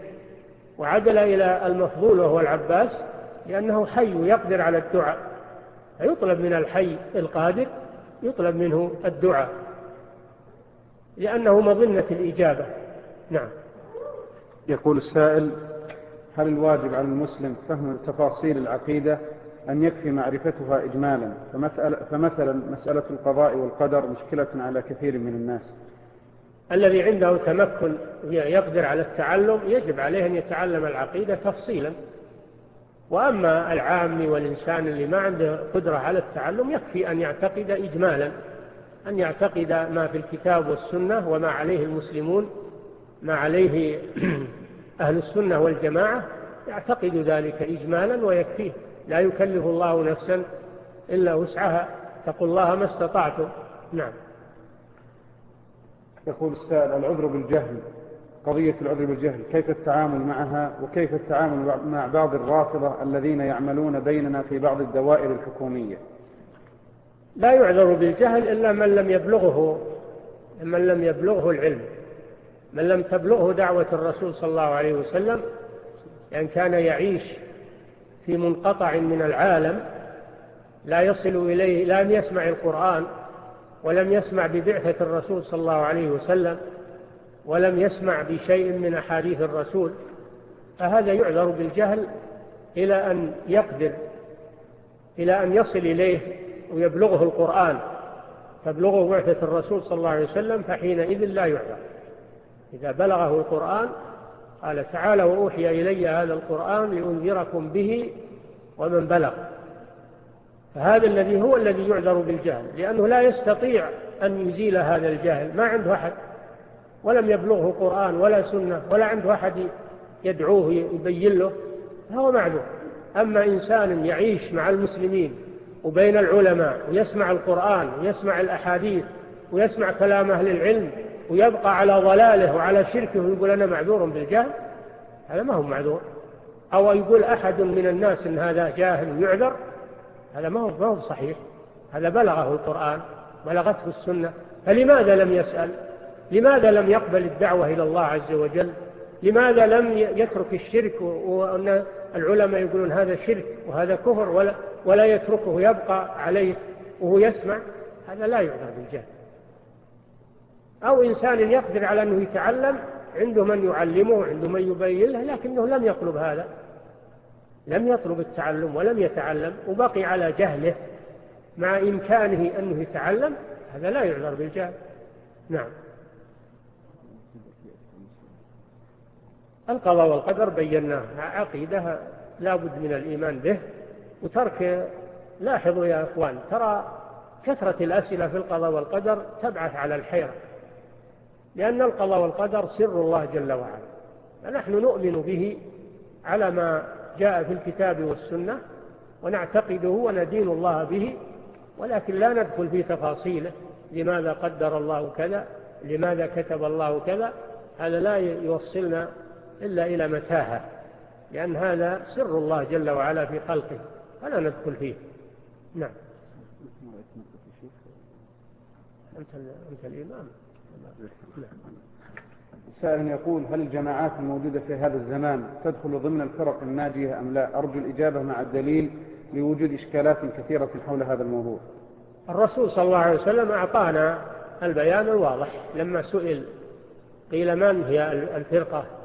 وعدل إلى المفضول وهو العباس لأنه حي يقدر على الدعاء. فيطلب من الحي القادر يطلب منه الدعاء لأنه مظنة الإجابة. نعم. يقول السائل هل الواجب على المسلم فهم تفاصيل العقيدة أن يكفي معرفتها إجمالا؟ فمثل فمثلا مسألة القضاء والقدر مشكلة على كثير من الناس. الذي عنده تمكن يقدر على التعلم يجب عليه أن يتعلم العقيدة تفصيلا. وأما العام والإنسان اللي ما عنده قدرة على التعلم يكفي أن يعتقد إجمالا أن يعتقد ما في الكتاب والسنة وما عليه المسلمون ما عليه أهل السنة والجماعة يعتقد ذلك إجمالا ويكفيه. لا يكلف الله نفسا إلا وسعها. اتقوا الله ما استطعتم. نعم. يقول السائل العذر بالجهل. قضية العذر بالجهل كيف التعامل معها وكيف التعامل مع بعض الرافضة الذين يعملون بيننا في بعض الدوائر الحكومية؟ لا يعذر بالجهل إلا من لم يبلغه من لم يبلغه العلم من لم تبلغه دعوة الرسول صلى الله عليه وسلم لأن كان يعيش في منقطع من العالم لا يصل إليه لم يسمع القرآن ولم يسمع ببعثة الرسول صلى الله عليه وسلم ولم يسمع بشيء من أحاديث الرسول فهذا يعذر بالجهل إلى أن يقدر إلى أن يصل إليه ويبلغه القرآن تبلغه بعثة الرسول صلى الله عليه وسلم فحينئذ لا يعذر. إذا بلغه القرآن قال تعالى وأوحي إلي هذا القرآن لأنذركم به ومن بلغ. فهذا الذي هو الذي يعذر بالجهل لأنه لا يستطيع أن يزيل هذا الجهل ما عنده أحد. ولم يبلغه قرآن ولا سنة ولا عنده أحد يدعوه يبين له فهو معذور. أما إنسان يعيش مع المسلمين وبين العلماء ويسمع القرآن ويسمع الأحاديث ويسمع كلام أهل العلم ويبقى على ضلاله وعلى شركه ويقول أنا معذور بالجهل هذا ما هو معذور. أو يقول أحد من الناس إن هذا جاهل يعذر هذا ما هو صحيح. هذا بلغه القرآن بلغته السنة فلماذا لم يسأل؟ لماذا لم يقبل الدعوة إلى الله عز وجل؟ لماذا لم يترك الشرك وأن العلماء يقولون هذا شرك وهذا كفر ولا, ولا يتركه يبقى عليه وهو يسمع؟ هذا لا يعذر بالجهل. أو إنسان يقدر على أنه يتعلم عنده من يعلمه عنده من يبين له لكنه لم يطلب هذا. لم يطلب التعلم ولم يتعلم وبقي على جهله مع إمكانه أنه يتعلم هذا لا يعذر بالجهل. نعم. القضاء والقدر بيناه عقيدة لا بد من الإيمان به وترك لاحظوا يا أخوان ترى كثرة الأسئلة في القضاء والقدر تبعث على الحيرة لأن القضاء والقدر سر الله جل وعلا فنحن نؤمن به على ما جاء في الكتاب والسنة ونعتقده وندين الله به ولكن لا ندخل في تفاصيله لماذا قدر الله كذا؟ لماذا كتب الله كذا؟ هذا لا يوصلنا إلا إلى متاهة لأن هذا سر الله جل وعلا في خلقه فلا ندخل فيه. نعم. أنت, الإمام. سائل يقول هل الجماعات الموجودة في هذا الزمان تدخل ضمن الفرق الناجية أم لا؟ أرجو الإجابة مع الدليل لوجود إشكالات كثيرة حول هذا الموضوع. الرسول صلى الله عليه وسلم أعطانا البيان الواضح لما سئل قيل من هي الفرقة؟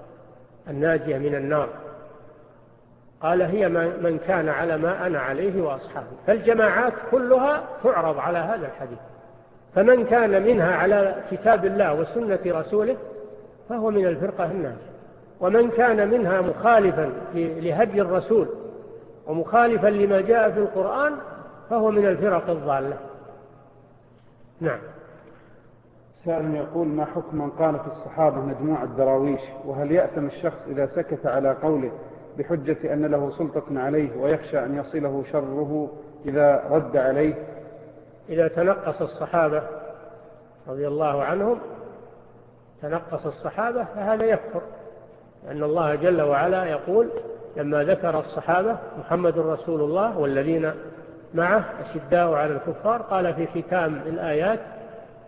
الناجية من النار. قال هي من كان على ما أنا عليه وأصحابه. فالجماعات كلها تعرض على هذا الحديث. فمن كان منها على كتاب الله وسنة رسوله فهو من الفرقة الناجية. ومن كان منها مخالفا لهدي الرسول ومخالفا لما جاء في القرآن فهو من الفرق الضالة. نعم. سائل يقول ما حكم من قال في الصحابة مجموع الدراويش؟ وهل يأثم الشخص إذا سكت على قوله بحجة أن له سلطة عليه ويخشى أن يصله شره إذا رد عليه؟ إذا تنقص الصحابة رضي الله عنهم تنقص الصحابة فهذا يكفر لأن الله جل وعلا يقول لما ذكر الصحابة محمد رسول الله والذين معه أشداء على الكفار قال في ختام الآيات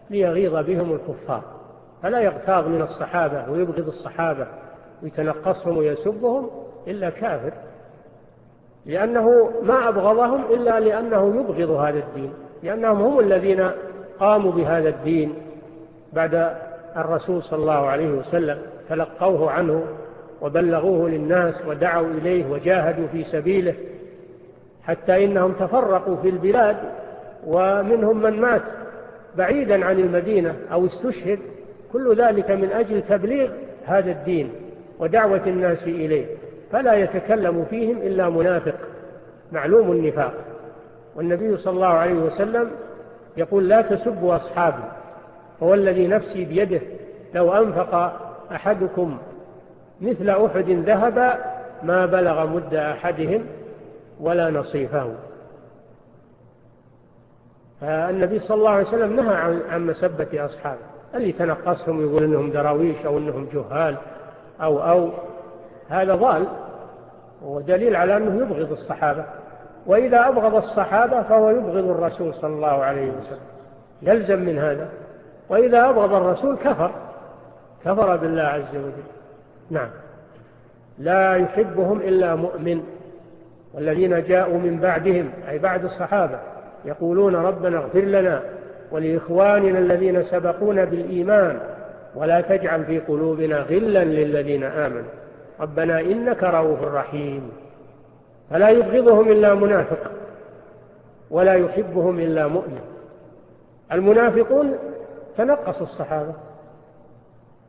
ليغيظ بهم الكفار. فلا يغتاظ من الصحابة ويبغض الصحابة ويتنقصهم ويسبهم إلا كافر لأنه ما أبغضهم إلا لأنه يبغض هذا الدين لأنهم هم الذين قاموا بهذا الدين بعد الرسول صلى الله عليه وسلم تلقوه عنه وبلغوه للناس ودعوا إليه وجاهدوا في سبيله حتى إنهم تفرقوا في البلاد ومنهم من مات. بعيدا عن المدينة أو استشهد كل ذلك من أجل تبليغ هذا الدين ودعوة الناس إليه فلا يتكلم فيهم إلا منافق معلوم النفاق. والنبي صلى الله عليه وسلم يقول لا تسبوا أصحابي هو الذي نفسي بيده لو أنفق أحدكم مثل أحد ذهب ما بلغ مد أحدهم ولا نصيفه. آه، فالنبي صلى الله عليه وسلم نهى عن مسبة أصحابه. اللي تنقصهم يقول أنهم دراويش أو أنهم جهال أو أو هذا ضال. ودليل على أنه يبغض الصحابة. وإذا أبغض الصحابة فهو يبغض الرسول صلى الله عليه وسلم. يلزم من هذا. وإذا أبغض الرسول كفر. كفر بالله عز وجل. نعم. لا يحبهم إلا مؤمن. والذين جاءوا من بعدهم أي بعد الصحابة. يقولون ربنا اغفر لنا ولإخواننا الذين سبقونا بالإيمان ولا تجعل في قلوبنا غلا للذين آمنوا. ربنا إنك رؤوف رحيم. فلا يبغضهم إلا منافق ولا يحبهم إلا مؤمن. المنافقون تنقصوا الصحابة.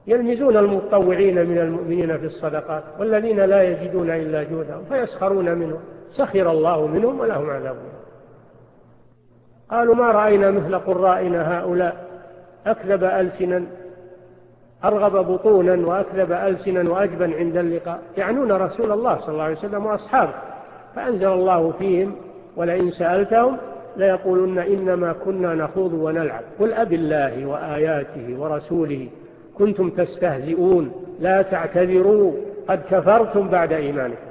يلمزون المتطوعين من المؤمنين في الصدقات والذين لا يجدون إلا جودهم فيسخرون منهم. سخر الله منهم ولهم عذابون قالوا ما رأينا مثل قرائنا هؤلاء؟ أكذب ألسنا أرغب بطونا وأكذب ألسنا وأجبا عند اللقاء. يعنون رسول الله صلى الله عليه وسلم وأصحابه فأنزل الله فيهم ولئن سألتهم ليقولن إنما كنا نخوض ونلعب. قل أب الله وآياته ورسوله كنتم تستهزئون لا تعتذروا قد كفرتم بعد إيمانكم.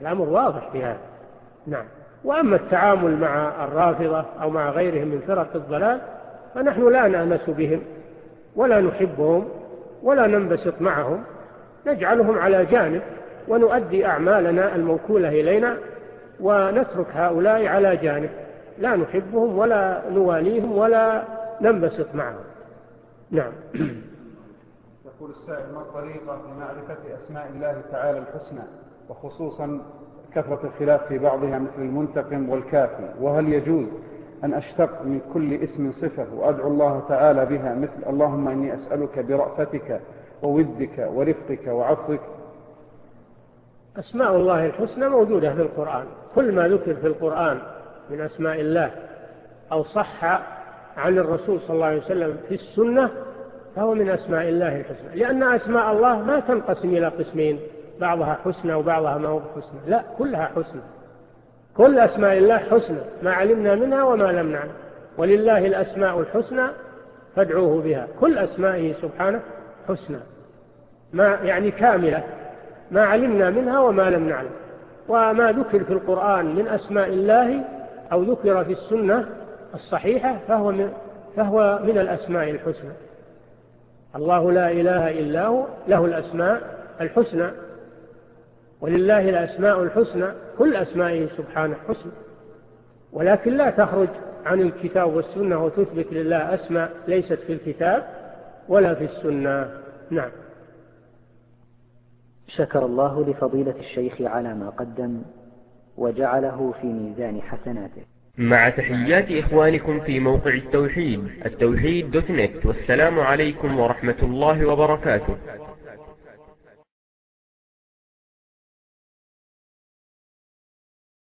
الأمر واضح في هذا. نعم. وأما التعامل مع الرافضة أو مع غيرهم من فرق الضلال فنحن لا نأنس بهم ولا نحبهم ولا ننبسط معهم. نجعلهم على جانب ونؤدي أعمالنا الموكولة إلينا ونترك هؤلاء على جانب. لا نحبهم ولا نواليهم ولا ننبسط معهم. نعم. يقول السائل ما الطريقة لمعرفة أسماء الله تعالى الحسنى وخصوصا كثرة الخلاف في بعضها مثل المنتقم والكافي وهل يجوز أن أشتق من كل اسم صفة وأدعو الله تعالى بها مثل اللهم إني أسألك برأفتك وودك ورفقك وعفوك؟ أسماء الله الحسنى موجودة في القرآن كل ما ذكر في القرآن من أسماء الله أو صح عن الرسول صلى الله عليه وسلم في السنة فهو من أسماء الله الحسنى لأن أسماء الله ما تنقسم إلى قسمين بعضها حسنى وبعضها ما هو حسنى لا كلها حسنى كل أسماء الله حسنى ما علمنا منها وما لم نعلم. ولله الأسماء الحسنى فادعوه بها. كل أسمائه سبحانه حسنى. ما يعني كاملة. ما علمنا منها وما لم نعلم. وما ذكر في القرآن من أسماء الله أو ذكر في السنة الصحيحة فهو من, فهو من الأسماء الحسنى. الله لا إله إلا هو. له الأسماء الحسنى. ولله الأسماء الحسنى كل أسمائه سبحانه حسنى ولكن لا تخرج عن الكتاب والسنة وتثبت لله أسماء ليست في الكتاب ولا في السنة. نعم. شكر الله لفضيلة الشيخ على ما قدم وجعله في ميزان حسناته. مع تحيات إخوانكم في موقع التوحيد التوحيد دوت نت والسلام عليكم ورحمة الله وبركاته.